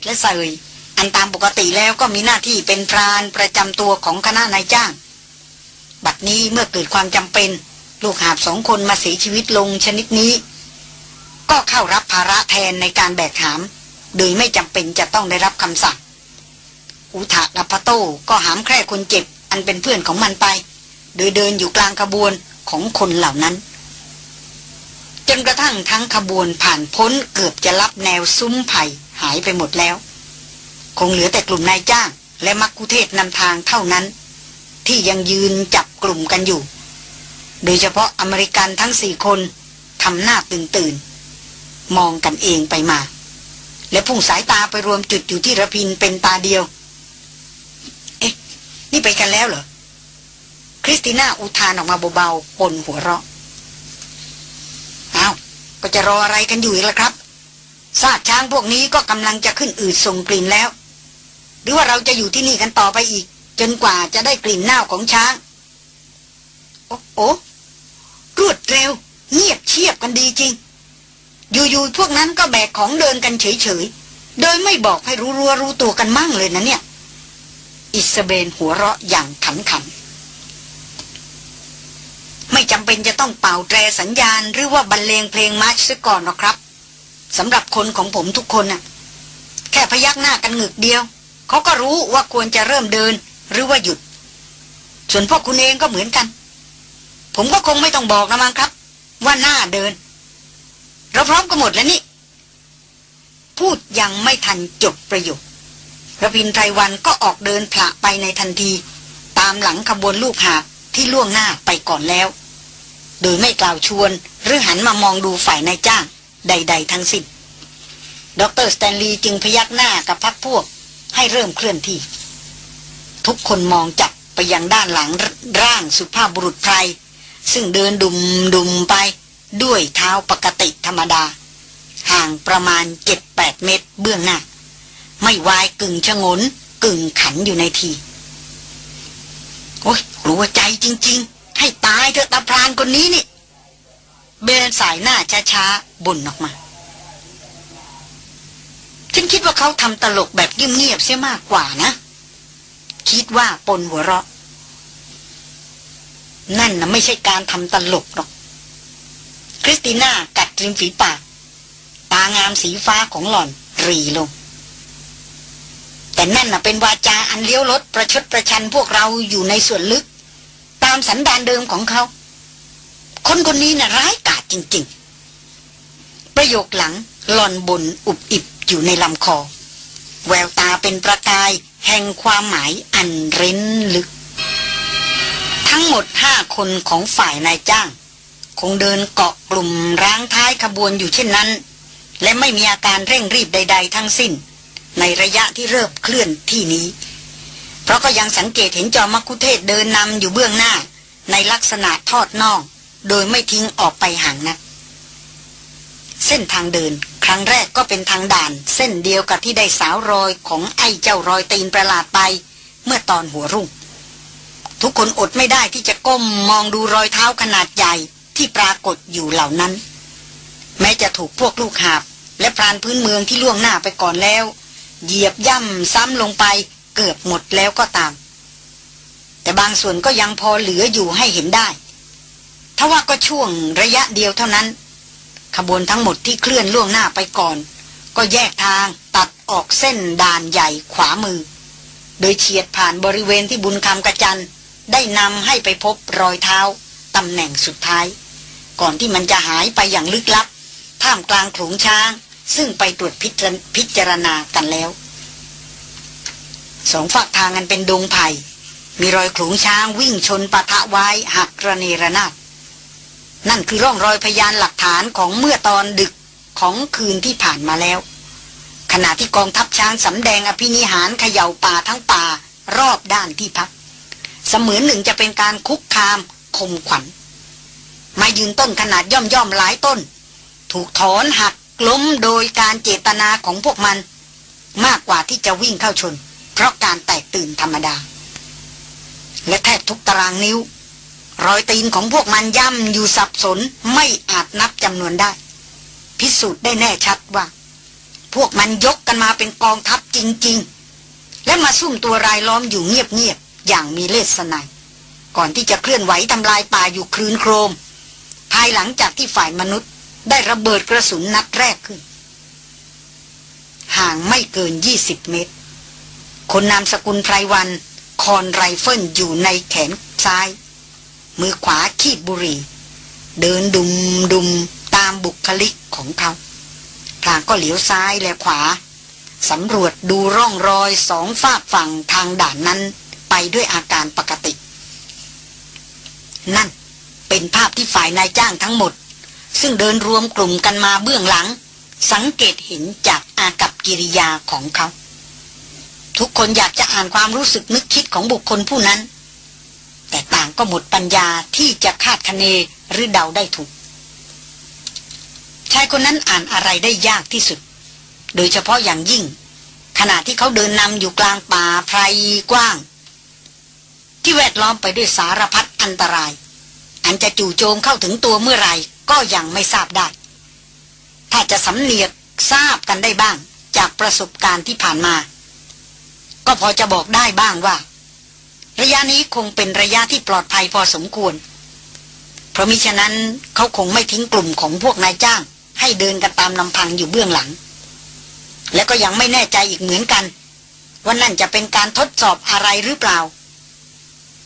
ดและเสยอันตามปกติแล้วก็มีหน้าที่เป็นพรานประจำตัวของคณะนายจ้าง บัดนี้เมื่อเกิดความจำเป็น ลูกหาบสองคนมาเสียชีวิตลงชนิดนี้ ก็เข้ารับภาระแทนในการแบกหาม โดยไม่จำเป็นจะต้องได้รับคำสั่งอุทากับพโต้ก็หามแคร่คนเจ็บ อันเป็นเพื่อนของมันไป โดยเดินอยู่กลางขบวนของคนเหล่านั้น จนกระทั่งทั้งขบวนผ่านพ้นเกือบจะรับแนวซุ้มไผ่ หายไปหมดแล้ว คงเหลือแต่กลุ่มนายจ้าง และมักคุเทศนำทางเท่านั้น ที่ยังยืนจับกลุ่มกันอยู่ โดยเฉพาะอเมริกันทั้งสี่คนทำหน้าตื่นตื่นมองกันเองไปมา และพุ่งสายตาไปรวมจุดอยู่ที่ระพินเป็นตาเดียว เอ๊ะ นี่ไปกันแล้วเหรอ คริสติน่าอุทานออกมาเบาๆปนหัวเราะอ้าวก็จะรออะไรกันอยู่อีกล่ะครับ ซากช้างพวกนี้ก็กำลังจะขึ้นอืดส่งกลิ่นแล้ว หรือว่าเราจะอยู่ที่นี่กันต่อไปอีก จนกว่าจะได้กลิ่นเน่าของช้าง โอ้โหรวดเร็ว เงียบเชียบกันดีจริง อยู่ๆพวกนั้นก็แบกของเดินกันเฉยๆ โดยไม่บอกให้รู้รัวรู้ตัวกันมั่งเลยนะเนี่ย อิสเบนหัวเราะอย่างขันขันไม่จำเป็นจะต้องเป่าแตรสัญญาณ หรือว่าบรรเลงเพลงมาร์ชซะก่อนหรอกครับ สำหรับคนของผมทุกคนน่ะ แค่พยักหน้ากันหงึกเดียว เขาก็รู้ว่าควรจะเริ่มเดินหรือว่าหยุด ส่วนพวกคุณเองก็เหมือนกัน ผมก็คงไม่ต้องบอกนะมั้งครับ ว่าหน้าเดิน เราพร้อมกันหมดแล้วนี่ พูดยังไม่ทันจบประโยคระพินไพรวันก็ออกเดินผละไปในทันที ตามหลังขบวนลูกหาบที่ล่วงหน้าไปก่อนแล้ว โดยไม่กล่าวชวนหรือหันมามองดูฝ่ายนายจ้าง ใด ๆ ทั้งสิ้นดรสแตนลีย์จึงพยักหน้ากับพักพวก ให้เริ่มเคลื่อนที่ ทุกคนมองจับไปยังด้านหลังร่างสุภาพบุรุษไพรซึ่งเดินดุมดุมไปด้วยเท้าปกติธรรมดา ห่างประมาณเจ็ดแปดเมตรเบื้องหน้า ไม่วายกึ่งชะงน กึ่งขันอยู่ในที โอ้ยกลัวใจจริง ๆ ให้ตายเถอะตาพรานคนนี้นี่ เบนสายหน้าช้าๆบ่นออกมา ฉันคิดว่าเขาทำตลกแบบเงียบๆเสียมากกว่านะ คิดว่าปนหัวเราะ นั่นนะไม่ใช่การทำตลกหรอก คริสติน่ากัดริมฝีปาก ตางามสีฟ้าของหล่อนรีลง แต่นั่นน่ะเป็นวาจาอันเลี้ยวรถประชดประชันพวกเราอยู่ในส่วนลึก ตามสันดานเดิมของเขา คนคนนี้น่ะร้ายกาจจริง ๆ ประโยคหลังหลอนบนอุบอิบอยู่ในลำคอ แววตาเป็นประกาย แห่งความหมายอันเร้นลึก ทั้งหมดห้าคนของฝ่ายนายจ้าง คงเดินเกาะกลุ่มร้างท้ายขบวนอยู่เช่นนั้น และไม่มีอาการเร่งรีบใด ๆ ทั้งสิ้น ในระยะที่เริ่มเคลื่อนที่นี้ เพราะก็ยังสังเกตเห็นจอมคุเทศเดินนำอยู่เบื้องหน้า ในลักษณะทอดน่อก โดยไม่ทิ้งออกไปห่างนะัก เส้นทางเดิน ครั้งแรกก็เป็นทางด่าน เส้นเดียวกับที่ได้สาวรอยของไอ้เจ้ารอยตีนประหลาดไป เมื่อตอนหัวรุ่ง ทุกคนอดไม่ได้ที่จะก้มมองดูรอยเท้าขนาดใหญ่ที่ปรากฏอยู่เหล่านั้น แม้จะถูกพวกลูกหาบ และพรานพื้นเมืองที่ล่วงหน้าไปก่อนแล้ว เหยียบย่ำซ้ำลงไปเกือบหมดแล้วก็ตาม แต่บางส่วนก็ยังพอเหลืออยู่ให้เห็นได้ ทว่าก็ช่วงระยะเดียวเท่านั้น ขบวนทั้งหมดที่เคลื่อนล่วงหน้าไปก่อน ก็แยกทางตัดออกเส้นด่านใหญ่ขวามือ โดยเฉียดผ่านบริเวณที่บุญคำกระจันได้นำให้ไปพบรอยเท้าตำแหน่งสุดท้าย ก่อนที่มันจะหายไปอย่างลึกลับ ท่ามกลางขลุงช้าง ซึ่งไปตรวจพิจารณากันแล้ว สองฝักทางกันเป็นดงไผ่มีรอยขลุงช้างวิ่งชนปะทะไว้หักระเนระนาด นั่นคือร่องรอยพยานหลักฐานของเมื่อตอนดึกของคืนที่ผ่านมาแล้ว ขณะที่กองทัพช้างสำแดงอภินิหารเขย่าป่าทั้งป่ารอบด้านที่พัก เสมือนหนึ่งจะเป็นการคุกคามคมขวัญ มายืนต้นขนาดย่อมย่อมหลายต้น ถูกถอนหักล้มโดยการเจตนาของพวกมัน มากกว่าที่จะวิ่งเข้าชน เพราะการแตกตื่นธรรมดา และแทบทุกตารางนิ้ว รอยตีนของพวกมันย่ำอยู่สับสนไม่อาจนับจำนวนได้ พิสูจน์ได้แน่ชัดว่า พวกมันยกกันมาเป็นกองทัพจริง ๆ และมาซุ่มตัวรายล้อมอยู่เงียบๆอย่างมีเลสนายก่อนที่จะเคลื่อนไหวทำลายป่าอยู่คลืนโครม ภายหลังจากที่ฝ่ายมนุษย์ ได้ระเบิดกระสุนนัดแรกขึ้น ห่างไม่เกิน 20 เมตร คนนามสกุลไพรวัลย์ คอนไรเฟิลอยู่ในแขนซ้าย มือขวาคีบบุหรี่เดินดุ่มดุ่มตามบุคลิกของเขาพลางก็เหลียวซ้ายและขวาสำรวจดูร่องรอยสองฟากฝั่งทางด่านนั้นไปด้วยอาการปกติ นั่นเป็นภาพที่ฝ่ายนายจ้างทั้งหมด ซึ่งเดินรวมกลุ่มกันมาเบื้องหลัง สังเกตเห็นจากอากับกิริยาของเขา ทุกคนอยากจะอ่านความรู้สึกนึกคิดของบุคคลผู้นั้น แต่ต่างก็หมดปัญญาที่จะคาดคะเนหรือเดาได้ถูก ชายคนนั้นอ่านอะไรได้ยากที่สุด โดยเฉพาะอย่างยิ่ง ขณะที่เขาเดินนำอยู่กลางป่าไพรกว้าง ที่แวดล้อมไปด้วยสารพัดอันตราย อันจะจู่โจมเข้าถึงตัวเมื่อไรก็ยังไม่ทราบได้ ถ้าจะสำเนียกทราบกันได้บ้าง จากประสบการณ์ที่ผ่านมา ก็พอจะบอกได้บ้างว่า ระยะนี้คงเป็นระยะที่ปลอดภัยพอสมควร เพราะมิฉะนั้นเขาคงไม่ทิ้งกลุ่มของพวกนายจ้าง ให้เดินกันตามลำพังอยู่เบื้องหลัง และก็ยังไม่แน่ใจอีกเหมือนกัน ว่านั่นจะเป็นการทดสอบอะไรหรือเปล่า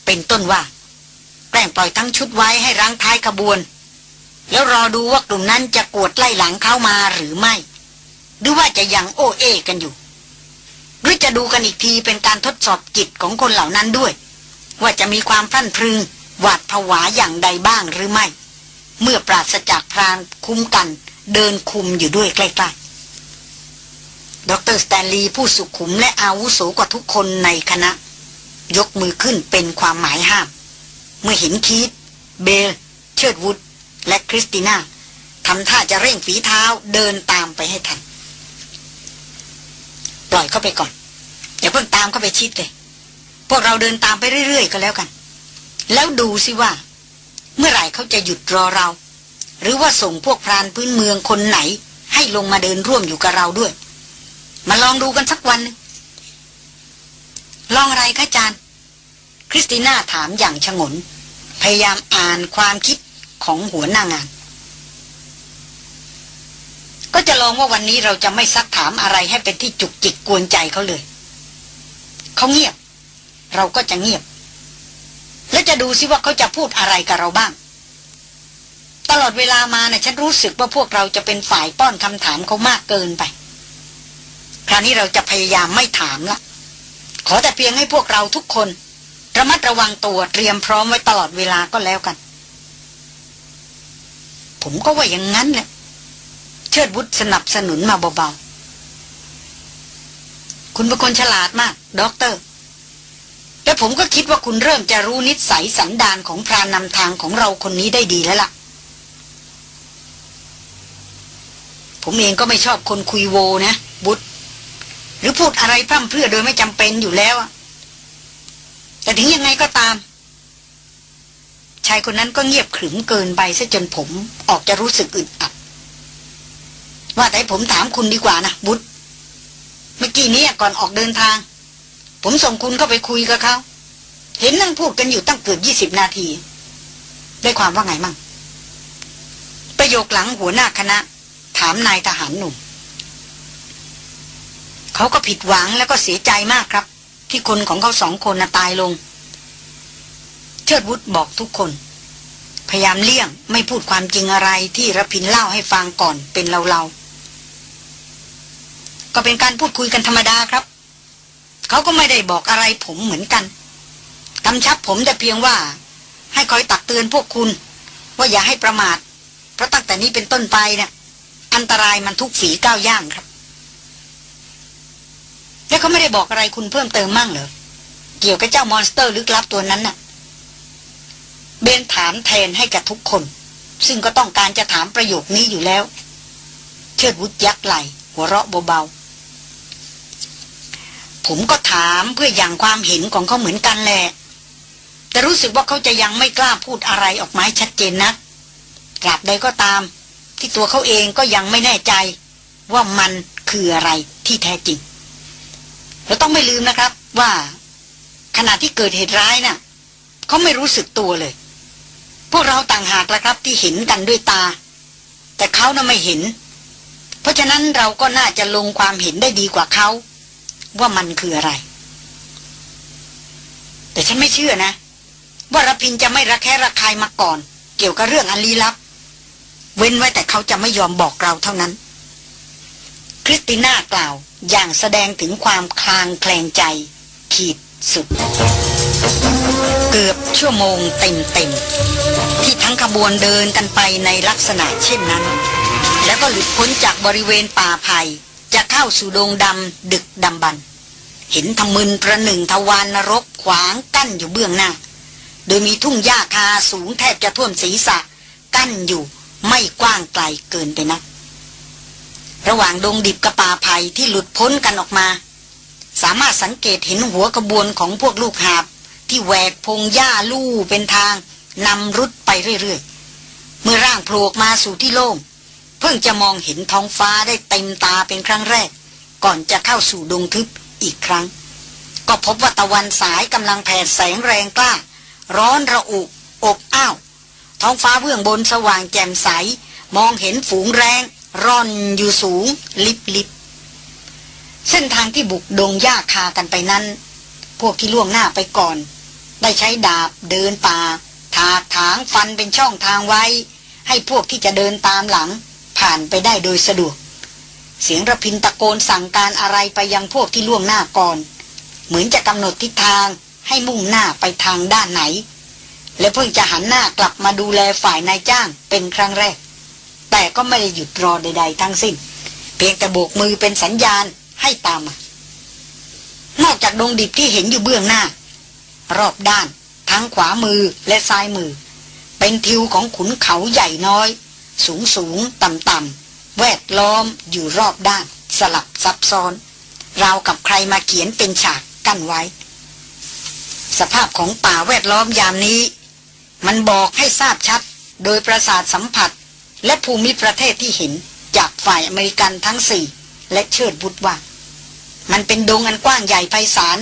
เป็นต้นว่าแกล้งปล่อยทั้งชุดไว้ให้รังท้ายขบวน แล้วรอดูว่ากลุ่มนั้นจะกวดไล่หลังเข้ามาหรือไม่ หรือว่าจะยังโอเอกันอยู่ หรือจะดูกันอีกทีเป็นการทดสอบจิตของคนเหล่านั้นด้วย ว่าจะมีความพลั่นพรึง หวาดผวาอย่างใดบ้างหรือไม่ เมื่อปราศจากพรานคุ้มกันเดินคุมอยู่ด้วยใกล้ๆ ดรสแตนลีย์ผู้สุขุมและอาวุโสกว่าทุกคนในคณะ ยกมือขึ้นเป็นความหมายห้าม เมื่อเห็นคีธ เบล เชิดวุธและคริสติน่าทำท่าจะเร่งฝีเท้าเดินตามไปให้ทัน ปล่อยเข้าไปก่อนอย่าเพิ่งตามเข้าไปชิดเลย พวกเราเดินตามไปเรื่อยๆก็แล้วกัน แล้วดูสิว่า เมื่อไหร่เขาจะหยุดรอเรา หรือว่าส่งพวกพรานพื้นเมืองคนไหน ให้ลงมาเดินร่วมอยู่กับเราด้วย มาลองดูกันสักวันลองอะไรคะจานคริสติน่าถามอย่างฉงน พยายามอ่านความคิดของหัวหน้างาน ก็จะลองว่าวันนี้เราจะไม่ซักถามอะไรให้เป็นที่จุกจิกกวนใจเขาเลย เขาเงียบ เราก็จะเงียบ แล้วจะดูซิว่าเขาจะพูดอะไรกับเราบ้าง ตลอดเวลามาเนะ่ยฉันรู้สึกว่าพวกเราจะเป็นฝ่ายป้อนคำถามเขามากเกินไป คราวนี้เราจะพยายามไม่ถามละขอแต่เพียงให้พวกเราทุกคน ระมัดระวังตัวเตรียมพร้อมไว้ตลอดเวลาก็แล้วกัน ผมก็ว่าอย่างนั้นแหละ เชิดวุฒสนับสนุนมาเบาๆ คุณเป็นคนฉลาดมากด็อกเตอร์ และผมก็คิดว่าคุณเริ่มจะรู้นิสัยสันดานของพรานนำทางของเราคนนี้ได้ดีแล้วละ่ะ ผมเองก็ไม่ชอบคนคุยโวนะบุตรหรือพูดอะไรพร่ำเพรื่อโดยไม่จำเป็นอยู่แล้ว แต่ถึงยังไงก็ตามชายคนนั้นก็เงียบขรึมเกินไปซะจนผมออกจะรู้สึกอึดอัด ว่าแต่ผมถามคุณดีกว่านะบุตรเมื่อกี้นี้ก่อนออกเดินทาง ผมส่งคุณเข้าไปคุยกับเขาเห็นนั่งพูดกันอยู่ตั้งเกือบยี่สิบนาที ได้ความว่าไงมั่ง ประโยคหลังหัวหน้าคณะ ถามนายทหารหนุ่มเขาก็ผิดหวังแล้วก็เสียใจมากครับ ที่คนของเขาสองคนน่ะตายลง เชิดวุฒบอกทุกคน พยายามเลี่ยงไม่พูดความจริงอะไรที่ระพินเล่าให้ฟังก่อนเป็นเราๆ ก็เป็นการพูดคุยกันธรรมดาครับ เขาก็ไม่ได้บอกอะไรผมเหมือนกันกำชับผมแต่เพียงว่า ให้คอยตักเตือนพวกคุณ ว่าอย่าให้ประมาท เพราะตั้งแต่นี้เป็นต้นไปเนะี่ยอันตรายมันทุกฝีก้าวย่างครับ แล้วเขาไม่ได้บอกอะไรคุณเพิ่มเติมมั่งเหรอเกี่ยวกับเจ้ามอนสเตอร์ลึกลับตัวนั้นน่ะ เบนถามแทนให้กับทุกคน ซึ่งก็ต้องการจะถามประโยคนี้อยู่แล้ว เชิดวุฒยักไหลหัวเราะเบาๆ ผมก็ถามเพื่ออย่างความเห็นของเขาเหมือนกันแหละ แต่รู้สึกว่าเขาจะยังไม่กล้าพูดอะไรออกมาชัดเจนนะกลับใดก็ตาม ที่ตัวเขาเองก็ยังไม่แน่ใจ ว่ามันคืออะไรที่แท้จริง เราต้องไม่ลืมนะครับว่าขณะที่เกิดเหตุร้ายนะ่ะเขาไม่รู้สึกตัวเลย พวกเราต่างหากละครับที่เห็นกันด้วยตา แต่เขาน่ะไม่เห็น เพราะฉะนั้นเราก็น่าจะลงความเห็นได้ดีกว่าเขา ว่ามันคืออะไร แต่ฉันไม่เชื่อนะ ว่ารพินจะไม่ระแคะระคายมาก่อน เกี่ยวกับเรื่องอันลี้ลับ เว้นไว้แต่เขาจะไม่ยอมบอกเราเท่านั้น คริสติน่ากล่าวอย่างแสดงถึงความคลางแคลงใจ ขีดสุด เกือบชั่วโมงเต็มๆที่ทั้งขบวนเดินกันไปในลักษณะเช่นนั้น แล้วก็หลุดพ้นจากบริเวณป่าไผ่ จะเข้าสู่ดงดำดึกดำบรรเห็นทมึนประหนึ่งทวานนรกขวางกั้นอยู่เบื้องหน้า โดยมีทุ่งหญ้าคาสูงแทบจะท่วมศีรษะ กั้นอยู่ไม่กว้างไกลเกินไปนักระหว่างดงดิบกระป่าไผ่ที่หลุดพ้นกันออกมา สามารถสังเกตเห็นหัวกระบวนของพวกลูกหาบ ที่แหวกพงหญ้าลู่เป็นทางนำรุดไปเรื่อยๆ เมื่อร่างโผล่มาสู่ที่โล่ง พิ่งจะมองเห็นท้องฟ้าได้เต็มตาเป็นครั้งแรก ก่อนจะเข้าสู่ดงทึบอีกครั้ง ก็พบว่าตะวันสายกำลังแผดแสงแรงกล้า ร้อนระอุอบอ้าว ท้องฟ้าเบื้องบนสว่างแจ่มใส มองเห็นฝูงแรง ร่อนอยู่สูง ลิบลิบเส้นทางที่บุกดงหญ้าคากันไปนั้น พวกที่ล่วงหน้าไปก่อน ได้ใช้ดาบเดินป่า ถากถางฟันเป็นช่องทางไว้ ให้พวกที่จะเดินตามหลัง ผ่านไปได้โดยสะดวก เสียงระพินตะโกนสั่งการอะไรไปยังพวกที่ล่วงหน้าก่อน เหมือนจะกำหนดทิศทางให้มุ่งหน้าไปทางด้านไหน และเพิ่งจะหันหน้ากลับมาดูแลฝ่ายนายจ้างเป็นครั้งแรก แต่ก็ไม่ได้หยุดรอใด ๆ ทั้งสิ้น เพียงแต่โบกมือเป็นสัญญาณให้ตามมานอกจากดงดิบที่เห็นอยู่เบื้องหน้า รอบด้าน ทั้งขวามือและซ้ายมือ เป็นทิวของขุนเขาใหญ่น้อย สูงสูงต่ำต่ำแวดล้อมอยู่รอบด้าน สลับซับซ้อน ราวกับใครมาเขียนเป็นฉากกั้นไว้ สภาพของป่าแวดล้อมยามนี้ มันบอกให้ทราบชัด โดยประสาทสัมผัส และภูมิประเทศที่เห็น จากฝ่ายอเมริกันทั้งสี่ และเชิดบุตรว่า มันเป็นดงอันกว้างใหญ่ไพศาล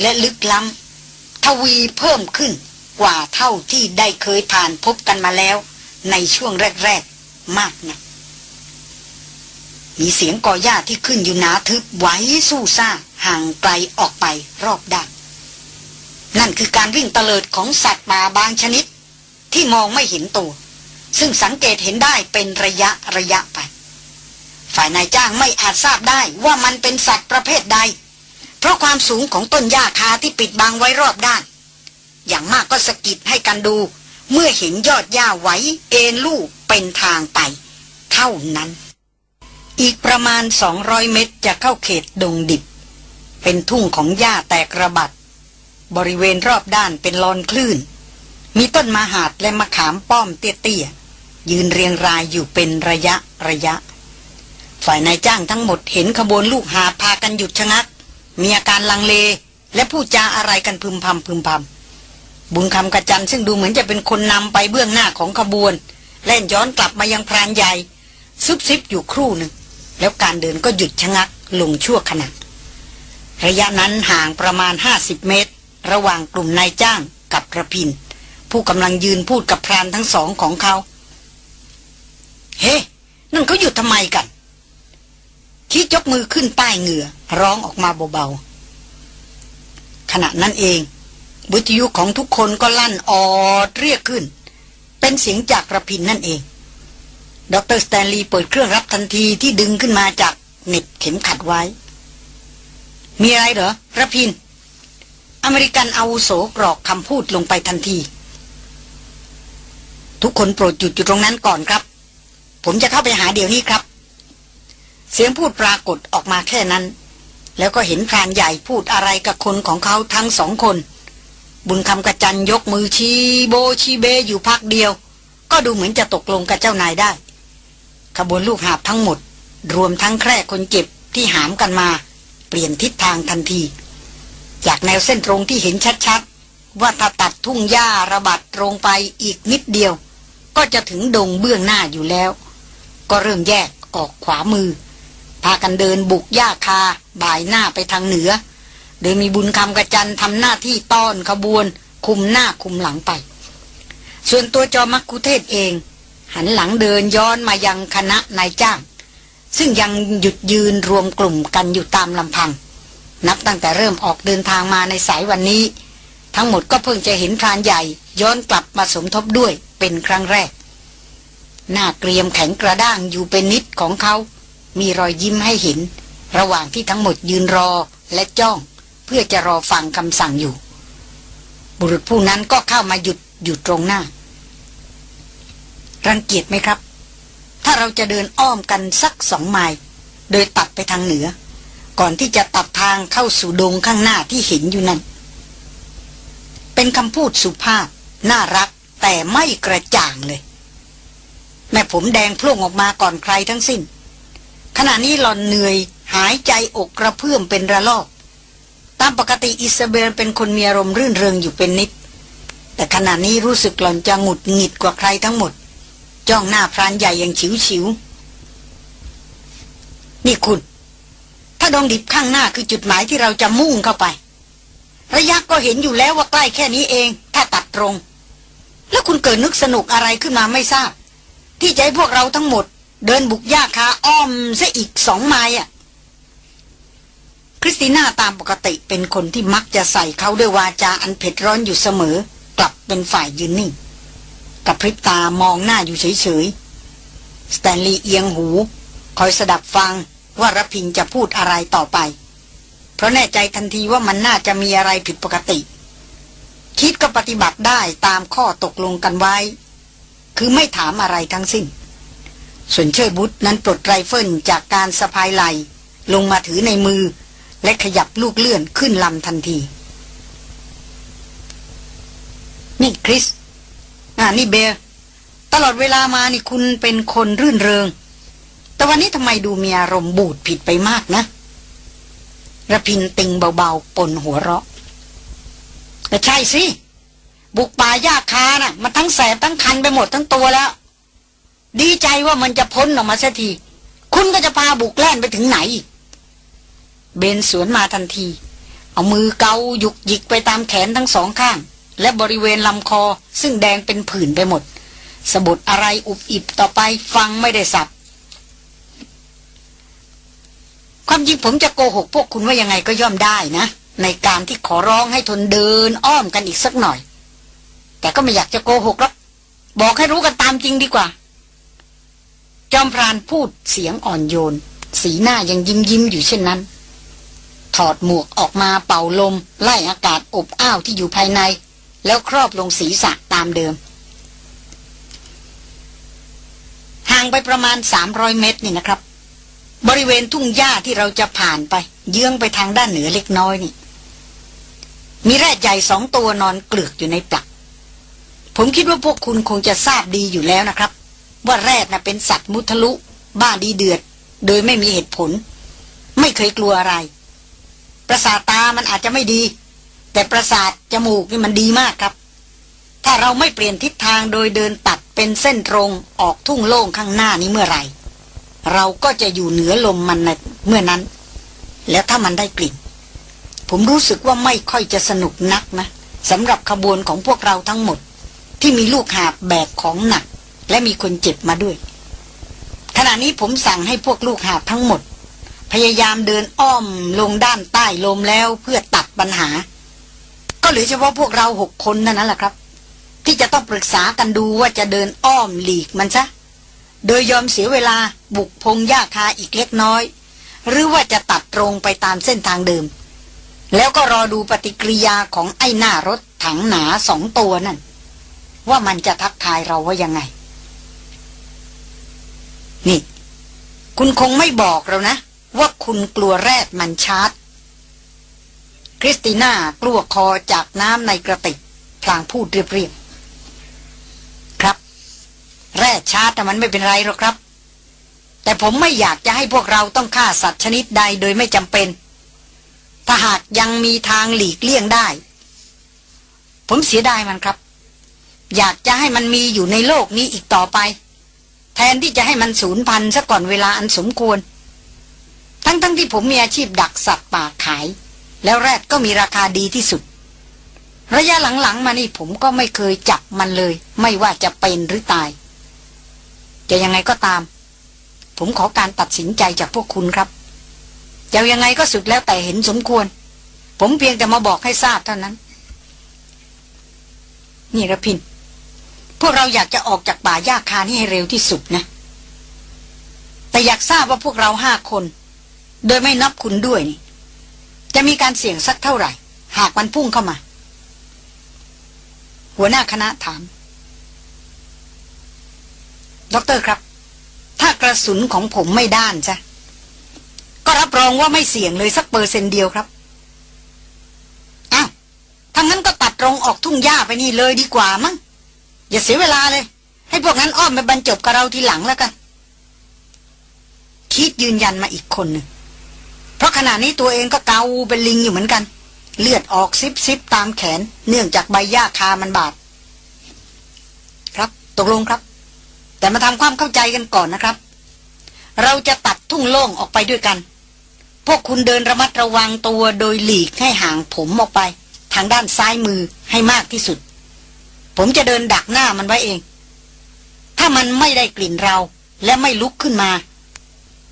และลึกล้ำทวีเพิ่มขึ้นกว่าเท่าที่ได้เคยผ่านพบกันมาแล้วในช่วงแรก มากนะมีเสียงกอหญ้าที่ขึ้นอยู่หนาทึบไหวสู้ซ่าห่างไกลออกไปรอบด้านนั่นคือการวิ่งเตลิดของสัตว์ป่าบางชนิด ที่มองไม่เห็นตัว ซึ่งสังเกตเห็นได้เป็นระยะระยะไป ฝ่ายนายจ้างไม่อาจทราบได้ว่ามันเป็นสัตว์ประเภทใด เพราะความสูงของต้นหญ้าคาที่ปิดบังไว้รอบด้าน อย่างมากก็สะกิดให้กันดู เมื่อเห็นยอดหญ้าไหวเอ็นลูก เป็นทางไป เท่านั้น อีกประมาณสองร้อยเมตรจะเข้าเขตดงดิบ เป็นทุ่งของหญ้าแตกระบัด บริเวณรอบด้านเป็นลอนคลื่น มีต้นมหาดและมะขามป้อมเตี้ยๆ ยืนเรียงรายอยู่เป็นระยะระยะ ฝ่ายนายจ้างทั้งหมดเห็นขบวนลูกหาพากันหยุดชะงัก มีอาการลังเลและพูดจาอะไรกันพึมพำพึมพำบุญคำกระจันซึ่งดูเหมือนจะเป็นคนนำไปเบื้องหน้าของขบวน เล่นย้อนกลับมายังพรานใหญ่ซุบซิบอยู่ครู่หนึ่ง แล้วการเดินก็หยุดชะงักลงชั่วขณะระยะนั้นห่างประมาณห้าสิบเมตร ระหว่างกลุ่มนายจ้างกับกระพิน ผู้กำลังยืนพูดกับพรานทั้งสองของเขา เฮ้นั่นเขาหยุดทำไมกันคีธยกมือขึ้นป้ายเหงื่อ ร้องออกมาเบาๆขณะนั้นเองวิทยุของทุกคนก็ลั่นออดเรียกขึ้น เป็นเสียงจากรพินทร์นั่นเอง ดรสแตนลีย์เปิดเครื่องรับทันทีที่ดึงขึ้นมาจากเหน็บเข็มขัดไว้ มีอะไรเหรอรพินทร์ อเมริกันอาวุโสกรอกคำพูดลงไปทันที ทุกคนโปรดหยุดอยู่ตรงนั้นก่อนครับ ผมจะเข้าไปหาเดี๋ยวนี้ครับ เสียงพูดปรากฏออกมาแค่นั้น แล้วก็เห็นพรานใหญ่พูดอะไรกับคนของเขาทั้งสองคน บุญคำกระจันยกมือชี้โบชีเบอยู่พักเดียว ก็ดูเหมือนจะตกลงกับเจ้านายได้ ขบวนลูกหาบทั้งหมด รวมทั้งแคร่คนเจ็บที่หามกันมา เปลี่ยนทิศทางทันที จากแนวเส้นตรงที่เห็นชัดๆ ว่าถ้าตัดทุ่งหญ้าระบาดตรงไปอีกนิดเดียว ก็จะถึงดงเบื้องหน้าอยู่แล้ว ก็เริ่มแยกออกขวามือ พากันเดินบุกย่าคาบ่ายหน้าไปทางเหนือ โดยมีบุญคำกระจันทำหน้าที่ต้อนขบวน คุมหน้าคุมหลังไป ส่วนตัวจอมักคุเทศเอง หันหลังเดินย้อนมายังคณะนายจ้าง ซึ่งยังหยุดยืนรวมกลุ่มกันอยู่ตามลำพัง นับตั้งแต่เริ่มออกเดินทางมาในสายวันนี้ ทั้งหมดก็เพิ่งจะเห็นพรานใหญ่ ย้อนกลับมาสมทบด้วยเป็นครั้งแรก หน้าเกรียมแข็งกระด้างอยู่เป็นนิดของเขา มีรอยยิ้มให้เห็น ระหว่างที่ทั้งหมดยืนรอและจ้อง เพื่อจะรอฟังคำสั่งอยู่ บุรุษผู้นั้นก็เข้ามาหยุดอยู่ตรงหน้า รังเกียจไหมครับ ถ้าเราจะเดินอ้อมกันสักสองไมล์โดยตัดไปทางเหนือ ก่อนที่จะตัดทางเข้าสู่ดงข้างหน้าที่เห็นอยู่นั่นเป็นคำพูดสุภาพ น่ารักแต่ไม่กระจ่างเลย แม่ผมแดงพลุ่งออกมาก่อนใครทั้งสิ้น ขณะนี้หลอนเหนื่อยหายใจอกกระเพื่อมเป็นระลอก ตามปกติอิซาเบลเป็นคนมีอารมณ์รื่นเริงอยู่เป็นนิด แต่ขณะนี้รู้สึกหล่อนจะหงุดหงิดกว่าใครทั้งหมด จ้องหน้าพรานใหญ่อย่างฉิวฉิวนี่คุณ ถ้าดงดิบข้างหน้าคือจุดหมายที่เราจะมุ่งเข้าไป ระยะก็เห็นอยู่แล้วว่าใกล้แค่นี้เอง ถ้าตัดตรง แล้วคุณเกิดนึกสนุกอะไรขึ้นมาไม่ทราบ ที่จะให้พวกเราทั้งหมด เดินบุกย่าคาอ้อมซะอีกสองไม้อะ คริสติน่าตามปกติเป็นคนที่มักจะใส่เขาด้วยวาจาอันเผ็ดร้อนอยู่เสมอ กลับเป็นฝ่ายยืนนิ่งกะพริบตามองหน้าอยู่เฉยๆสแตนลีย์เอียงหู คอยสดับฟังว่ารพินทร์จะพูดอะไรต่อไป เพราะแน่ใจทันทีว่ามันน่าจะมีอะไรผิดปกติ คีธก็ปฏิบัติได้ตามข้อตกลงกันไว้ คือไม่ถามอะไรทั้งสิ้น ส่วนเชิดวุธนั้นปลดไรเฟิลจากการสะพายไหล่ลงมาถือในมือ และขยับลูกเลื่อนขึ้นลำทันที นี่คริส อ่านี่เบลตลอดเวลามานี่คุณเป็นคนรื่นเริง แต่วันนี้ทำไมดูมีอารมณ์บูดผิดไปมากนะระพินติงเบาๆ ปนหัวเราะแต่ใช่สิ บุกป่าหญ้าคานะ่ะ มันทั้งแสบทั้งคันไปหมดทั้งตัวแล้ว ดีใจว่ามันจะพ้นออกมาสักที คุณก็จะพาบุกแล่นไปถึงไหนอีก เบนสวนมาทันที เอามือเกาหยุกยิกไปตามแขนทั้งสองข้าง และบริเวณลำคอซึ่งแดงเป็นผื่นไปหมดสะบดอะไรอุบอิบต่อไปฟังไม่ได้สับความจริงผมจะโกหกพวกคุณว่ายังไงก็ย่อมได้นะ ในการที่ขอร้องให้ทนเดินอ้อมกันอีกสักหน่อย แต่ก็ไม่อยากจะโกหกหรอกบอกให้รู้กันตามจริงดีกว่า จอมพรานพูดเสียงอ่อนโยน สีหน้ายังยิ้มยิ้มอยู่เช่นนั้น ถอดหมวกออกมาเป่าลม ไล่อากาศอบอ้าวที่อยู่ภายใน แล้วครอบลงศีรษะตามเดิม ห่างไปประมาณสามร้อยเมตรนี่นะครับ บริเวณทุ่งหญ้าที่เราจะผ่านไป เยื้องไปทางด้านเหนือเล็กน้อยนี่ มีแรดใหญ่สองตัวนอนเกลือกอยู่ในปลัก ผมคิดว่าพวกคุณคงจะทราบดีอยู่แล้วนะครับ ว่าแรดนะ่ะเป็นสัตว์มุทะลุ บ้าดีเดือด โดยไม่มีเหตุผล ไม่เคยกลัวอะไร ประสาทตามันอาจจะไม่ดี แต่ประสาทจมูกนี่มันดีมากครับ ถ้าเราไม่เปลี่ยนทิศทางโดยเดินตัดเป็นเส้นตรงออกทุ่งโล่งข้างหน้านี้เมื่อไหร่ เราก็จะอยู่เหนือลมมันในเมื่อนั้น แล้วถ้ามันได้กลิ่น ผมรู้สึกว่าไม่ค่อยจะสนุกนักนะสำหรับขบวนของพวกเราทั้งหมด ที่มีลูกหาบแบกของหนัก และมีคนเจ็บมาด้วย ขณะนี้ผมสั่งให้พวกลูกหาบทั้งหมด พยายามเดินอ้อมลงด้านใต้ลมแล้วเพื่อตัดปัญหา ก็เหลือเฉพาะพวกเราหกคนนั่นนั่นแหละครับ ที่จะต้องปรึกษากันดูว่าจะเดินอ้อมหลีกมันซะ โดยยอมเสียเวลาบุกพงหญ้าคาอีกเล็กน้อย หรือว่าจะตัดตรงไปตามเส้นทางเดิม แล้วก็รอดูปฏิกิริยาของไอ้หน้ารถถังหนาสองตัวนั่น ว่ามันจะทักทายเราว่ายังไง นี่ คุณคงไม่บอกเรานะ ว่าคุณกลัวแรดมันชาร์จคริสติน่ากลัวคอจากน้ำในกระติกพลางพูดเรียบๆครับ แร่ชาร์จมันไม่เป็นไรหรอกครับ แต่ผมไม่อยากจะให้พวกเราต้องฆ่าสัตว์ชนิดใดโดยไม่จำเป็น ถ้าหากยังมีทางหลีกเลี่ยงได้ ผมเสียดายมันครับ อยากจะให้มันมีอยู่ในโลกนี้อีกต่อไป แทนที่จะให้มันสูญพันธุ์ซะก่อนเวลาอันสมควร ทั้งๆทที่ผมมีอาชีพดักสัตว์ป่าขาย แล้วแรดก็มีราคาดีที่สุด ระยะหลังๆมานี่ผมก็ไม่เคยจับมันเลย ไม่ว่าจะเป็นหรือตาย จะยังไงก็ตาม ผมขอการตัดสินใจจากพวกคุณครับจะยังไงก็สุดแล้วแต่เห็นสมควร ผมเพียงแต่มาบอกให้ทราบเท่านั้น นี่ระพิน พวกเราอยากจะออกจากป่าหญ้าคานี่ให้เร็วที่สุดนะ แต่อยากทราบว่าพวกเราห้าคน โดยไม่นับคุณด้วยนี่ จะมีการเสี่ยงสักเท่าไหร่ หากมันพุ่งเข้ามา หัวหน้าคณะถาม ด็อกเตอร์ครับ ถ้ากระสุนของผมไม่ด้านซะก็รับรองว่าไม่เสี่ยงเลยสักเปอร์เซ็นต์เดียวครับอ้าวถ้างั้นก็ตัดตรงออกทุ่งหญ้าไปนี่เลยดีกว่ามั้ง อย่าเสียเวลาเลย ให้พวกนั้นอ้อมไปบรรจบกับเราทีหลังแล้วกัน คิดยืนยันมาอีกคนหนึ่ง เพราะขณะนี้ตัวเองก็เกาเป็นลิงอยู่เหมือนกัน เลือดออกซิบซิบตามแขน เนื่องจากใบหญ้าคามันบาด ครับตกลงครับ แต่มาทำความเข้าใจกันก่อนนะครับ เราจะตัดทุ่งโล่งออกไปด้วยกัน พวกคุณเดินระมัดระวังตัวโดยหลีกให้ห่างผมออกไป ทางด้านซ้ายมือให้มากที่สุด ผมจะเดินดักหน้ามันไว้เอง ถ้ามันไม่ได้กลิ่นเราและไม่ลุกขึ้นมา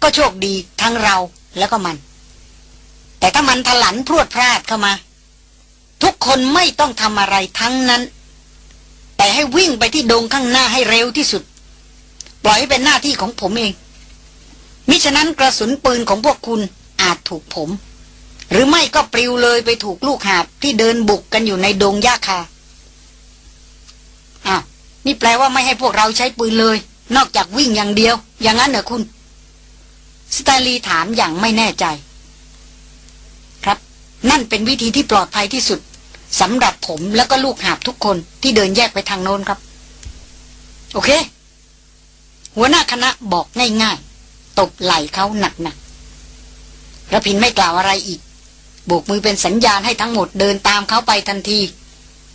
ก็โชคดีทั้งเราแล้วก็มัน แต่ถ้ามันถลันพรวดพลาดเข้ามา ทุกคนไม่ต้องทำอะไรทั้งนั้น แต่ให้วิ่งไปที่ดงข้างหน้าให้เร็วที่สุด ปล่อยให้เป็นหน้าที่ของผมเอง มิฉะนั้นกระสุนปืนของพวกคุณอาจถูกผม หรือไม่ก็ปลิวเลยไปถูกลูกหาบที่เดินบุกกันอยู่ในดงหญ้าคาอ้าวนี่แปลว่าไม่ให้พวกเราใช้ปืนเลย นอกจากวิ่งอย่างเดียว อย่างนั้นเหรอคุณสตาลีถามอย่างไม่แน่ใจ นั่นเป็นวิธีที่ปลอดภัยที่สุดสำหรับผมแล้วก็ลูกหาบทุกคนที่เดินแยกไปทางโน้นครับ โอเค หัวหน้าคณะบอกง่ายๆ ตบไหล่เขาหนักๆระพินไม่กล่าวอะไรอีกโบกมือเป็นสัญญาณให้ทั้งหมดเดินตามเขาไปทันที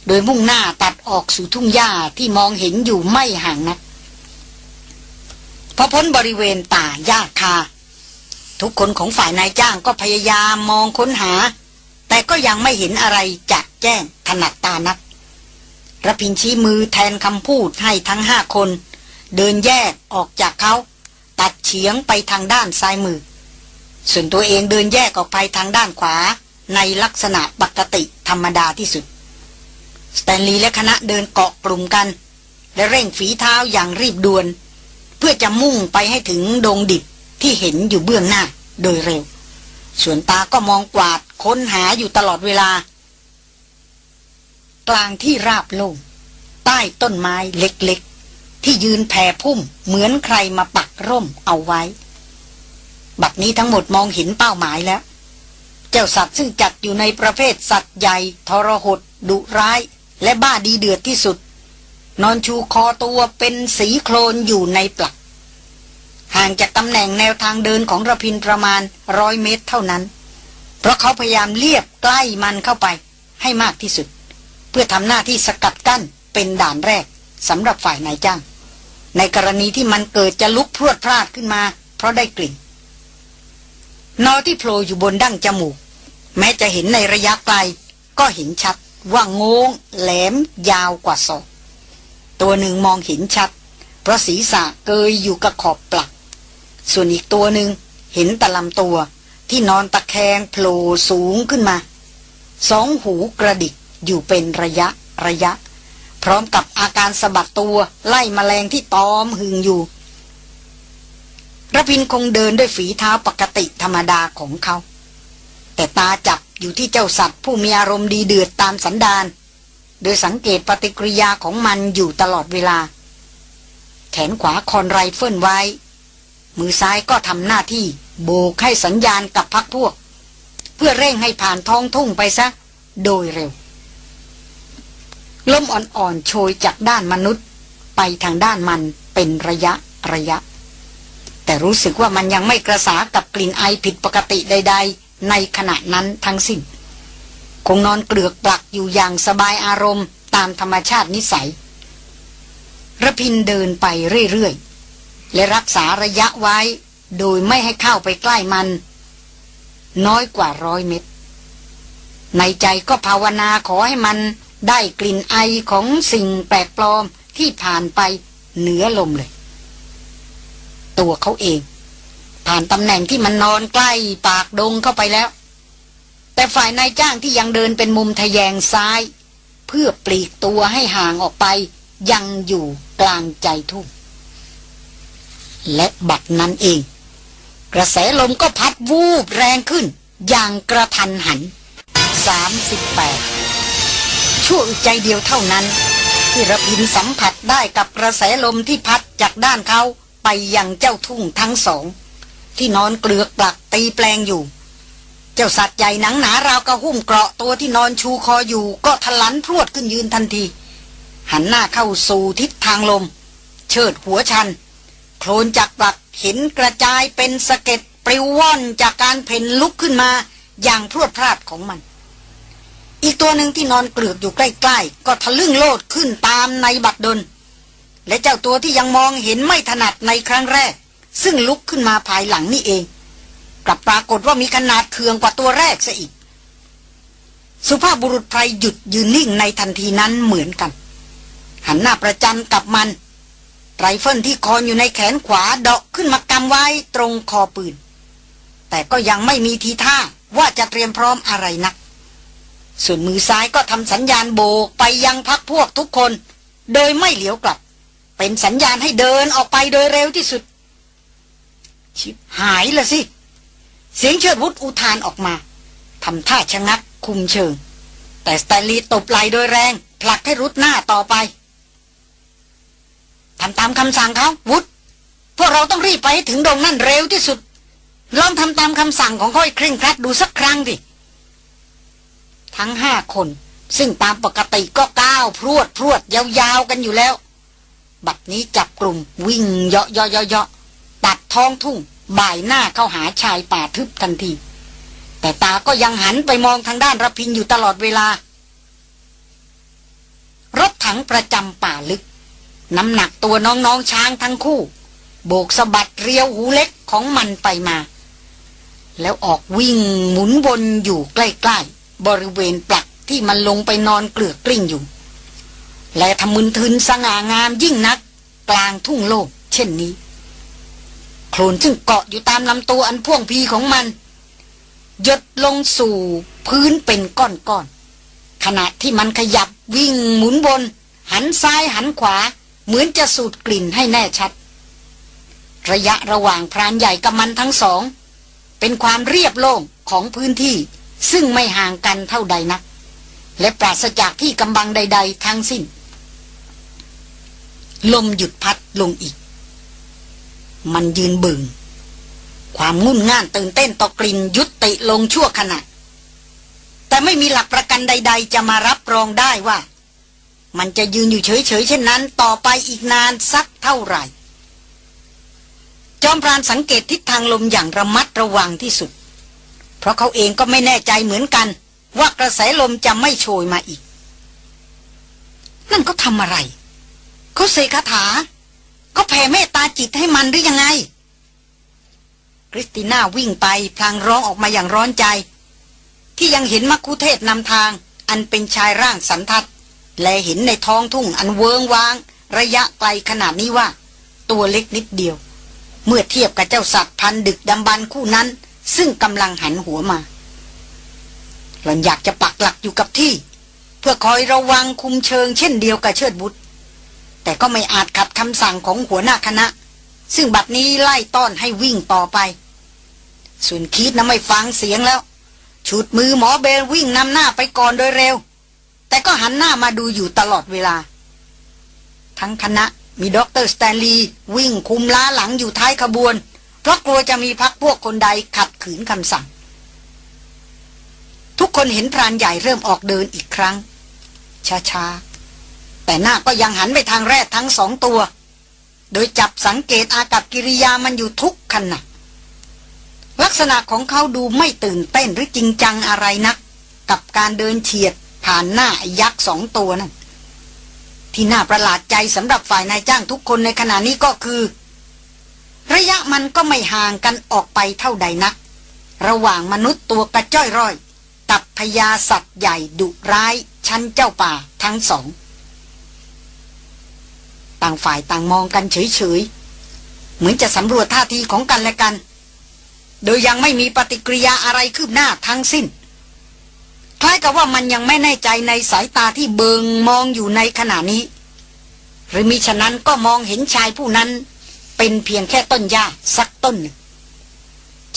โดยมุ่งหน้าตัดออกสู่ทุ่งหญ้าที่มองเห็นอยู่ไม่ห่างนักพอพ้นบริเวณป่าหญ้าคา ทุกคนของฝ่ายนายจ้างก็พยายามมองค้นหา แต่ก็ยังไม่เห็นอะไรจัดแจ้งถนัดตานักระพินชี้มือแทนคำพูดให้ทั้งห้าคน เดินแยกออกจากเขา ตัดเฉียงไปทางด้านซ้ายมือ ส่วนตัวเองเดินแยกออกไปทางด้านขวา ในลักษณะปกติธรรมดาที่สุด สแตนลีย์และคณะเดินเกาะกลุ่มกัน และเร่งฝีเท้าอย่างรีบด่วน เพื่อจะมุ่งไปให้ถึงดงดิบที่เห็นอยู่เบื้องหน้าโดยเร็ว ส่วนตาก็มองกวาด ค้นหาอยู่ตลอดเวลา กลางที่ราบโล่งใต้ต้นไม้เล็กๆ ที่ยืนแผ่พุ่มเหมือนใครมาปักร่มเอาไว้ บัดนี้ทั้งหมดมองเห็นเป้าหมายแล้ว เจ้าสัตว์ซึ่งจัดอยู่ในประเภทสัตว์ใหญ่ ทรหด ดุร้าย และบ้าดีเดือดที่สุด นอนชูคอตัวเป็นสีโคลนอยู่ในปลัก ห่างจากตำแหน่งแนวทางเดินของระพินประมาณร้อยเมตรเท่านั้น เพราะเขาพยายามเลียบใกล้มันเข้าไป ให้มากที่สุด เพื่อทำหน้าที่สกัดกั้นเป็นด่านแรกสำหรับฝ่ายนายจ้าง ในกรณีที่มันเกิดจะลุกพรวดพลาดขึ้นมา เพราะได้กลิ่น นอที่โผล่อยู่บนดั้งจมูก แม้จะเห็นในระยะไกล ก็เห็นชัดว่างงแหลมยาวกว่าศอกตัวหนึ่งมองเห็นชัด เพราะศีรษะเกยอยู่กับขอบปลัก ส่วนอีกตัวหนึ่งเห็นตะลำตัว ที่นอนตะแคงโผล่สูงขึ้นมา สองหูกระดิกอยู่เป็นระยะระยะ พร้อมกับอาการสะบัดตัวไล่มแมลงที่ตอมหึงอยู่ระพินคงเดินด้วยฝีเท้าปกติธรรมดาของเขา แต่ตาจับอยู่ที่เจ้าสัตว์ผู้มีอารมณ์ดีเดือดตามสันดาน โดยสังเกตปฏิกิริยาของมันอยู่ตลอดเวลา แขนขวาคอนไรเฟิลไว้ มือซ้ายก็ทำหน้าที่ โบกให้สัญญาณกับพักพวก เพื่อเร่งให้ผ่านท้องทุ่งไปซะ โดยเร็ว ลมอ่อนๆโชยจากด้านมนุษย์ ไปทางด้านมันเป็นระยะระยะ แต่รู้สึกว่ามันยังไม่กระสากับกลิ่นไอผิดปกติใด ๆ ในขณะนั้นทั้งสิ้น คงนอนเกลือกปลักอยู่อย่างสบายอารมณ์ตามธรรมชาตินิสัยระพินเดินไปเรื่อย ๆ และรักษาระยะไว้ โดยไม่ให้เข้าไปใกล้มัน น้อยกว่าร้อยเมตร ในใจก็ภาวนาขอให้มันได้กลิ่นไอของสิ่งแปลกปลอมที่ผ่านไปเหนือลมเลย ตัวเขาเอง ผ่านตำแหน่งที่มันนอนใกล้ปากดงเข้าไปแล้ว แต่ฝ่ายนายจ้างที่ยังเดินเป็นมุมทะแยงซ้าย เพื่อปลีกตัวให้ห่างออกไป ยังอยู่กลางใจทุ่งและบัดนั้นเอง กระแสลมก็พัดวูบแรงขึ้น อย่างกระทันหัน 38 ชั่วใจเดียวเท่านั้น ที่ระพินสัมผัสได้กับกระแสลมที่พัดจากด้านเขาไปยังเจ้าทุ่งทั้งสอง ที่นอนเกลือกปลักตีแปลงอยู่ เจ้าสัตว์ใหญ่หนังหนาราวกระหุ้มเกราะตัวที่นอนชูคออยู่ก็ทะลันพรวดขึ้นยืนทันที หันหน้าเข้าสู่ทิศทางลม เชิดหัวชัน โคลนจากปลัก ห็นกระจายเป็นสะเก็ดปลิวว่อนจากการเพ่นลุกขึ้นมาอย่างพรวดพราดของมัน อีกตัวหนึ่งที่นอนเกลือกอยู่ใกล้ๆ ก็ทะลึ่งโลดขึ้นตามในบัดดล และเจ้าตัวที่ยังมองเห็นไม่ถนัดในครั้งแรก ซึ่งลุกขึ้นมาภายหลังนี่เอง กลับปรากฏว่ามีขนาดเคืองกว่าตัวแรกซะอีก สุภาพบุรุษไพรหยุดยืนนิ่งในทันทีนั้นเหมือนกัน หันหน้าประจันกับมัน ไรเฟิลที่คอนอยู่ในแขนขวาเดาะขึ้นมากำไว้ตรงคอปืน แต่ก็ยังไม่มีทีท่าว่าจะเตรียมพร้อมอะไรนัก ส่วนมือซ้ายก็ทำสัญญาณโบกไปยังพรรคพวกทุกคน โดยไม่เหลียวกลับ เป็นสัญญาณให้เดินออกไปโดยเร็วที่สุด ชิบหายละสิ เสียงเชิดวุฒอุทานออกมาทำท่าชะงักคุมเชิง แต่สแตนลีย์ตบไหลโดยแรงผลักให้รุดหน้าต่อไป ทำตามคำสั่งเขาวุฒพวกเราต้องรีบไปให้ถึงดงนั่นเร็วที่สุด ลองทำตามคำสั่งของค่อยเคร่งครัดดูสักครั้งดิทั้งห้าคน ซึ่งตามปกติก็ก้าวพรวดพรวดยาวๆกันอยู่แล้ว บัดนี้จับกลุ่มวิ่งเยาะเยาะเยาะตัดท้องทุ่งบ่ายหน้าเข้าหาชายป่าทึบทันที แต่ตาก็ยังหันไปมองทางด้านระพินอยู่ตลอดเวลา รถถังประจำป่าลึก น้ำหนักตัวน้องๆช้างทั้งคู่ โบกสะบัดเรียวหูเล็กของมันไปมา แล้วออกวิ่งหมุนวนอยู่ใกล้ๆ บริเวณปลักที่มันลงไปนอนเกลือกกลิ้งอยู่ และทำมึนทึนสง่างามยิ่งนัก กลางทุ่งโลก เช่นนี้ โคลนซึ่งเกาะอยู่ตามลำตัวอันพ่วงพีของมันหยดลงสู่พื้นเป็นก้อนๆขณะที่มันขยับวิ่งหมุนวนหันซ้ายหันขวา เหมือนจะสูดกลิ่นให้แน่ชัด ระยะระหว่างพรานใหญ่กับมันทั้งสอง เป็นความเรียบโล่งของพื้นที่ซึ่งไม่ห่างกันเท่าใดนัก และปราศจากที่กำบังใด ๆ ทั้งสิ้น ลมหยุดพัดลงอีก มันยืนบึง ความงุ่นง่านตื่นเต้นต่อกลิ่นยุติลงชั่วขณะแต่ไม่มีหลักประกันใด ๆ จะมารับรองได้ว่า มันจะยืนอยู่เฉยๆเช่นนั้น ต่อไปอีกนานสักเท่าไหร่ จอมพรานสังเกตทิศทางลมอย่างระมัดระวังที่สุด เพราะเขาเองก็ไม่แน่ใจเหมือนกัน ว่ากระแสลมจะไม่โชยมาอีก นั่นเขาทำอะไร เขาเสกคาถาเขาแผ่เมตตาจิตให้มันหรือยังไงคริสติน่าวิ่งไปพลางร้องออกมาอย่างร้อนใจ ที่ยังเห็นมักคุเทศนำทาง อันเป็นชายร่างสันทัด และเห็นในท้องทุ่งอันเวิงวาง ระยะไกลขนาดนี้ว่า ตัวเล็กนิดเดียว เมื่อเทียบกับเจ้าสัตว์พันดึกดำบันคู่นั้น ซึ่งกำลังหันหัวมา หล่อนอยากจะปักหลักอยู่กับที่ เพื่อคอยระวังคุมเชิงเช่นเดียวกับเชิดบุตร แต่ก็ไม่อาจขัดคำสั่งของหัวหน้าคณะ ซึ่งบัดนี้ไล่ต้อนให้วิ่งต่อไป ส่วนคิดนะไม่ฟังเสียงแล้วฉุดมือหมอเบลวิ่งนำหน้าไปก่อนโดยเร็ว แต่ก็หันหน้ามาดูอยู่ตลอดเวลา ทั้งคณะมีด็อกเตอร์สแตนลีย์วิ่งคุมล้าหลังอยู่ท้ายขบวน เพราะกลัวจะมีพรรคพวกคนใดขัดขืนคำสั่ง ทุกคนเห็นพรานใหญ่เริ่มออกเดินอีกครั้ง ช้าๆ แต่หน้าก็ยังหันไปทางแรดทั้งสองตัว โดยจับสังเกตอากัปกิริยามันอยู่ทุกขณะลักษณะของเขาดูไม่ตื่นเต้นหรือจริงจังอะไรนัก กับการเดินเฉียด ผ่านหน้ายักษ์สองตัวนั่นที่น่าประหลาดใจสำหรับฝ่ายนายจ้างทุกคนในขณะนี้ก็คือ ระยะมันก็ไม่ห่างกันออกไปเท่าใดนัก ระหว่างมนุษย์ตัวกระจ้อยร่อยกับพญาสัตว์ใหญ่ดุร้าย ชั้นเจ้าป่าทั้งสอง ต่างฝ่ายต่างมองกันเฉยๆ เหมือนจะสำรวจท่าทีของกันและกัน โดยยังไม่มีปฏิกิริยาอะไรคืบหน้าทั้งสิ้น ล้ายกับว่ามันยังไม่แน่ใจในสายตาที่เบิงมองอยู่ในขณะนี้ หรือมิฉะนั้นก็มองเห็นชายผู้นั้น เป็นเพียงแค่ต้นหญ้าสักต้น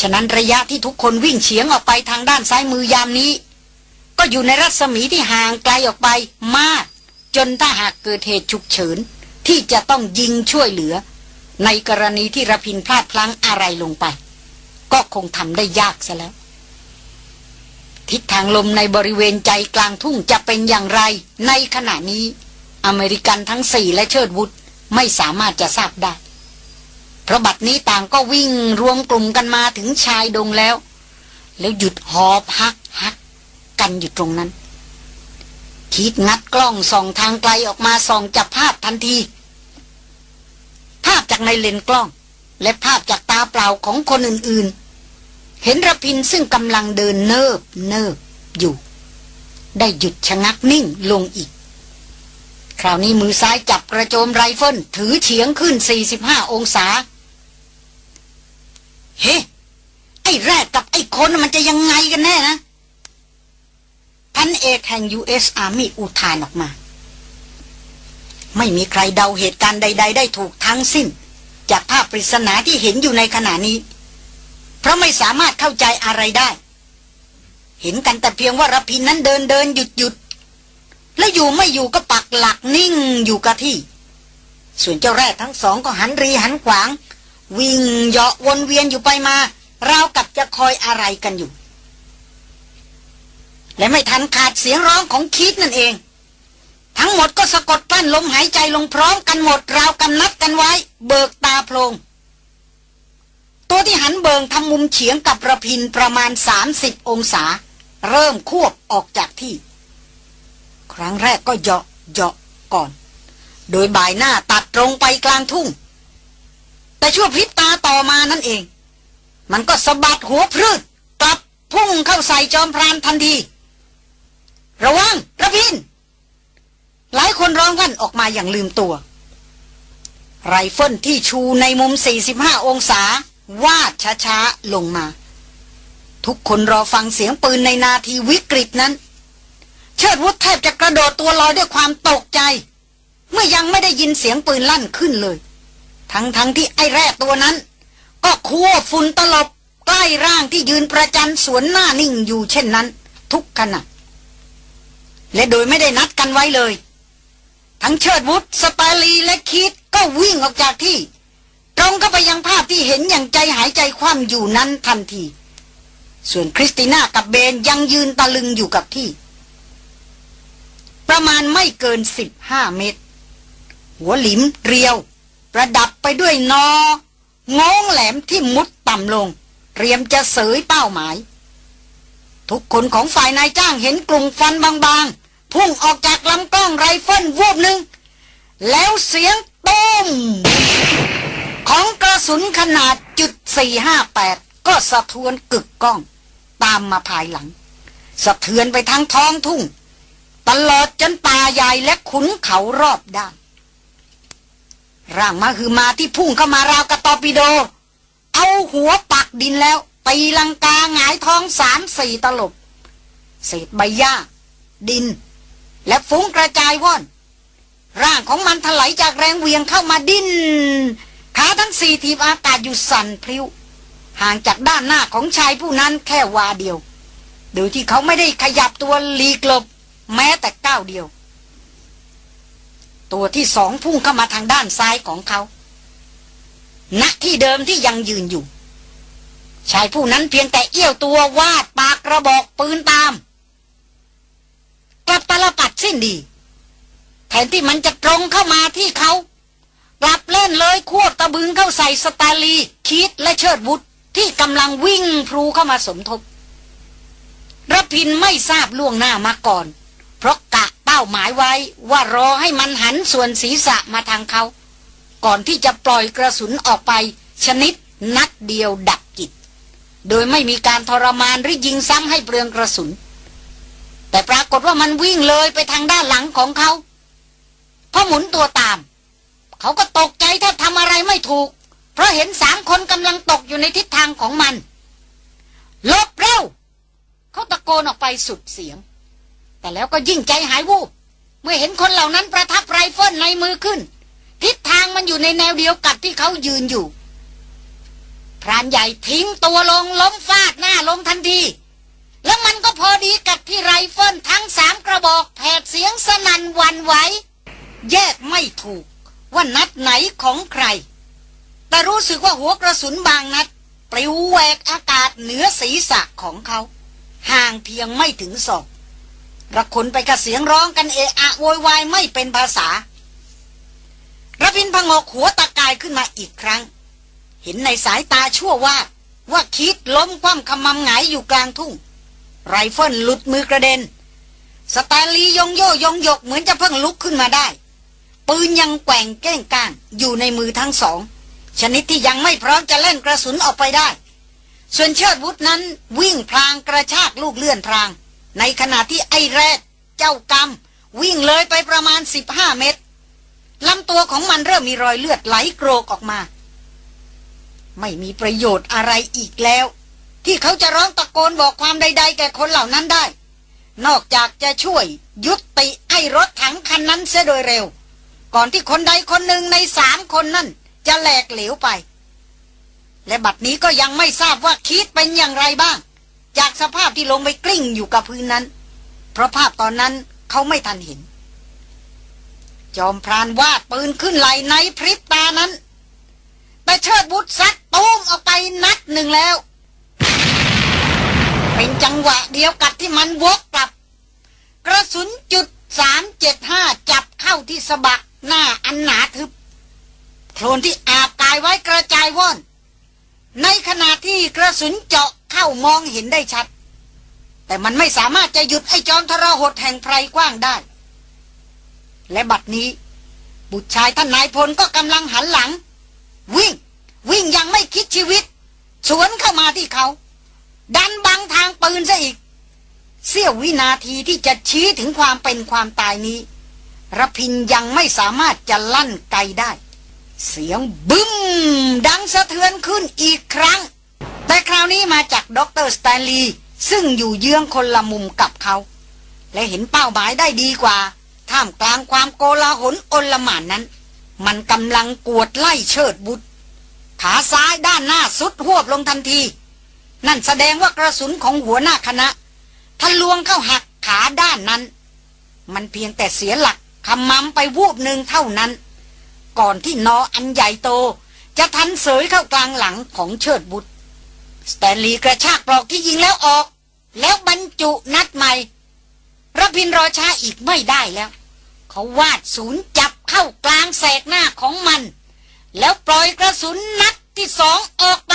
ฉะนั้นระยะที่ทุกคนวิ่งเฉียงออกไปทางด้านซ้ายมือยามนี้ ก็อยู่ในรัศมีที่ห่างไกลออกไปมาก จนถ้าหากเกิดเหตุฉุกเฉิน ที่จะต้องยิงช่วยเหลือ ในกรณีที่ระพินพลาดพลั้งอะไรลงไป ก็คงทำได้ยากซะแล้ว ทิศทางลมในบริเวณใจกลางทุ่งจะเป็นอย่างไร ในขณะนี้ อเมริกันทั้งสี่และเชิดวุฒไม่สามารถจะทราบได้ เพราะบัดนี้ต่างก็วิ่งรวมกลุ่มกันมาถึงชายดงแล้ว แล้วหยุดหอบฮักฮักกันอยู่ตรงนั้น คิดงัดกล้องส่องทางไกลออกมาส่องจับภาพทันที ภาพจากในเลนกล้อง และภาพจากตาเปล่าของคนอื่นๆ เห็นระพินซึ่งกำลังเดินเนิบเนิบอยู่ ได้หยุดชะงักนิ่งลงอีก คราวนี้มือซ้ายจับกระโจมไรเฟิลถือเฉียงขึ้น 45 องศา เฮ้ ไอ้แรกกับไอ้คนมันจะยังไงกันแน่นะ พันเอกแห่ง U.S. Army อุทานออกมา ไม่มีใครเดาเหตุการณ์ใด ๆ ได้ถูกทั้งสิ้น จากภาพปริศนาที่เห็นอยู่ในขณะนี้ เพราะไม่สามารถเข้าใจอะไรได้ เห็นกันแต่เพียงว่ารพินนั้นเดินเดินหยุดหยุดแล้วอยู่ไม่อยู่ก็ปักหลักนิ่งอยู่กับที่ ส่วนเจ้าแรกทั้งสองก็หันรีหันขวาง วิ่งเหาะวนเวียนอยู่ไปมาราวกับจะคอยอะไรกันอยู่ และไม่ทันขาดเสียงร้องของคิดนั่นเอง ทั้งหมดก็สะกดกลั้นลมหายใจลงพร้อมกันหมดราวกำนัดกันไว้ เบิกตาโพลง ตัวที่หันเบิงทำมุมเฉียงกับระพินประมาณสามสิบองศา เริ่มควบออกจากที่ ครั้งแรกก็เหาะเหาะก่อน โดยบ่ายหน้าตัดตรงไปกลางทุ่ง แต่ชั่วพริบตาต่อมานั่นเอง มันก็สะบัดหัวพืชกลับพุ่งเข้าใส่จอมพรานทันที ระวังระพิน หลายคนร้องกันออกมาอย่างลืมตัว ไรเฟิลที่ชูในมุม 45 องศา วาดช้าๆลงมา ทุกคนรอฟังเสียงปืนในนาทีวิกฤตนั้น เชิดวุฒแทบจะกระโดดตัวลอยด้วยความตกใจ เมื่อยังไม่ได้ยินเสียงปืนลั่นขึ้นเลย ทั้งทั้งที่ไอ้แรกตัวนั้น ก็คั่วฝุ่นตลบใกล้ร่างที่ยืนประจันสวนหน้านิ่งอยู่เช่นนั้น ทุกขณะและโดยไม่ได้นัดกันไว้เลย ทั้งเชิดวุฒสปาลีและคิดก็วิ่งออกจากที่ รงเข้าไปยังภาพที่เห็นอย่างใจหายใจคว่ำอยู่นั้นทันที ส่วนคริสติน่ากับเบนยังยืนตะลึงอยู่กับที่ ประมาณไม่เกินสิบห้าเมตร หัวหลิมเรียว ประดับไปด้วยนองงแหลมที่มุดต่ำลง เตรียมจะเสยเป้าหมาย ทุกคนของฝ่ายนายจ้างเห็นกลุ่มควันบางๆ พุ่งออกจากลำกล้องไรเฟิลวูบหนึ่งแล้วเสียงตูม ของกระสุนขนาดจุด458 ก็สะเทือนกึกก้อง ตามมาภายหลัง สะเทือนไปทั้งท้องทุ่ง ตลอดจนป่าใหญ่และขุนเขารอบด้านร่างมาคือมาที่พุ่งเข้ามาราวกระตอปิโด เอาหัวปักดินแล้วตีลังกาหงายท้องสามสี่ตลบ เศษใบหญ้า ดิน และฟุ้งกระจายว่อน ร่างของมันถลายจากแรงเวียงเข้ามาดิน ขาทั้งสี่ทีบอากาศอยู่สั่นพลิ้ว ห่างจากด้านหน้าของชายผู้นั้นแค่วาเดียว โดยที่เขาไม่ได้ขยับตัวลีกลบ แม้แต่ก้าวเดียว ตัวที่สองพุ่งเข้ามาทางด้านซ้ายของเขาณที่เดิมที่ยังยืนอยู่ ชายผู้นั้นเพียงแต่เอี้ยวตัววาดปากกระบอกปืนตาม กลับตลปัดสิ้นดีแทนที่มันจะตรงเข้ามาที่เขา กลับเล่นเลยควบตะบึงเข้าใส่สตาลีคิดและเชิดบุตรที่กำลังวิ่งพลูเข้ามาสมทบรพินไม่ทราบล่วงหน้ามาก่อน เพราะกะเป้าหมายไว้ว่ารอให้มันหันส่วนศีรษะมาทางเขา ก่อนที่จะปล่อยกระสุนออกไป ชนิดนัดเดียวดับกิจ โดยไม่มีการทรมานหรือยิงซ้ำให้เปลืองกระสุน แต่ปรากฏว่ามันวิ่งเลยไปทางด้านหลังของเขาพอหมุนตัวตาม เขาก็ตกใจถ้าทำอะไรไม่ถูก เพราะเห็นสามคนกำลังตกอยู่ในทิศทางของมันหลบเร็ว เขาตะโกนออกไปสุดเสียง แต่แล้วก็ยิ่งใจหายวูบเมื่อเห็นคนเหล่านั้นประทับไรเฟิลในมือขึ้น ทิศทางมันอยู่ในแนวเดียวกับที่เขายืนอยู่พรานใหญ่ทิ้งตัวลงล้มฟาดหน้าลงทันที แล้วมันก็พอดีกับที่ไรเฟิลทั้งสามกระบอกแผดเสียงสนั่นหวั่นไหว แยกไม่ถูก ว่านัดไหนของใคร แต่รู้สึกว่าหัวกระสุนบางนัดปลิวแหวกอากาศเหนือศีรษะของเขา ห่างเพียงไม่ถึงศอกระคนไปกับเสียงร้องกันเอะอะโวยวายไม่เป็นภาษาระพินพงกหัวตะกายขึ้นมาอีกครั้ง เห็นในสายตาชั่วว่าว่าคิดล้มคว่ำคำมำหงายอยู่กลางทุ่ง ไรเฟิลหลุดมือกระเด็น สแตนลียงโยยงยกเหมือนจะเพิ่งลุกขึ้นมาได้ ปืนยังแกว่งแก้งก้างอยู่ในมือทั้งสอง ชนิดที่ยังไม่พร้อมจะเล่นกระสุนออกไปได้ ส่วนเชิดวุฒนั้นวิ่งพลางกระชากลูกเลื่อนพราง ในขณะที่ไอ้แรดเจ้ากรรมวิ่งเลยไปประมาณสิบห้าเมตรลำตัวของมันเริ่มมีรอยเลือดไหลโกรกออกมา ไม่มีประโยชน์อะไรอีกแล้ว ที่เขาจะร้องตะโกนบอกความใด ๆ แก่คนเหล่านั้นได้ นอกจากจะช่วยยุติไอ้รถถังคันนั้นเสียโดยเร็ว ก่อนที่คนใดคนหนึ่งในสามคนนั่น จะแหลกเหลวไป และบัดนี้ก็ยังไม่ทราบว่าคิดเป็นอย่างไรบ้าง จากสภาพที่ลงไปกลิ้งอยู่กับพื้นนั้น เพราะภาพตอนนั้นเขาไม่ทันเห็น จอมพรานวาดปืนขึ้นไหลในพริบตานั้นแต่เชิดบุตรซัดตูมออกไปนัดหนึ่งแล้ว เป็นจังหวะเดียวกับที่มันวกกลับ กระสุนจุดสามเจ็ดห้าจับเข้าที่สะบัก หน้าอันหนาทึบโคลนที่อาบกายไว้กระจายว่อน ในขณะที่กระสุนเจาะเข้ามองเห็นได้ชัด แต่มันไม่สามารถจะหยุดไอ้จอมทรหดแห่งไพรกว้างได้ และบัดนี้ บุตรชายท่านนายพลก็กำลังหันหลัง วิ่ง วิ่งอย่างไม่คิดชีวิต สวนเข้ามาที่เขา ดันบังทางปืนซะอีก เสี้ยววินาทีที่จะชี้ถึงความเป็นความตายนี้ รพินยังไม่สามารถจะลั่นไกได้ เสียงบึ้ม ดังสะเทือนขึ้นอีกครั้ง แต่คราวนี้มาจากด็อกเตอร์สแตนลีย์ซึ่งอยู่เยื้องคนละมุมกับเขา และเห็นเป้าหมายได้ดีกว่า ท่ามกลางความโกลาหลอนลหมานนั้น มันกำลังกวดไล่เชิดบุตร ขาซ้ายด้านหน้าสุดหวบลงทันที นั่นแสดงว่ากระสุนของหัวหน้าคณะทะลวงเข้าหักขาด้านนั้น มันเพียงแต่เสียหลัก คำมัมไปวูบหนึ่งเท่านั้น ก่อนที่นออันใหญ่โต จะทันเสยเข้ากลางหลังของเชิดบุตร สแตนลีย์กระชากปลอกที่ยิงแล้วออก แล้วบรรจุนัดใหม่รพินรอช้าอีกไม่ได้แล้ว เขาวาดศูนย์จับเข้ากลางแสกหน้าของมัน แล้วปล่อยกระสุนนัดที่สองออกไป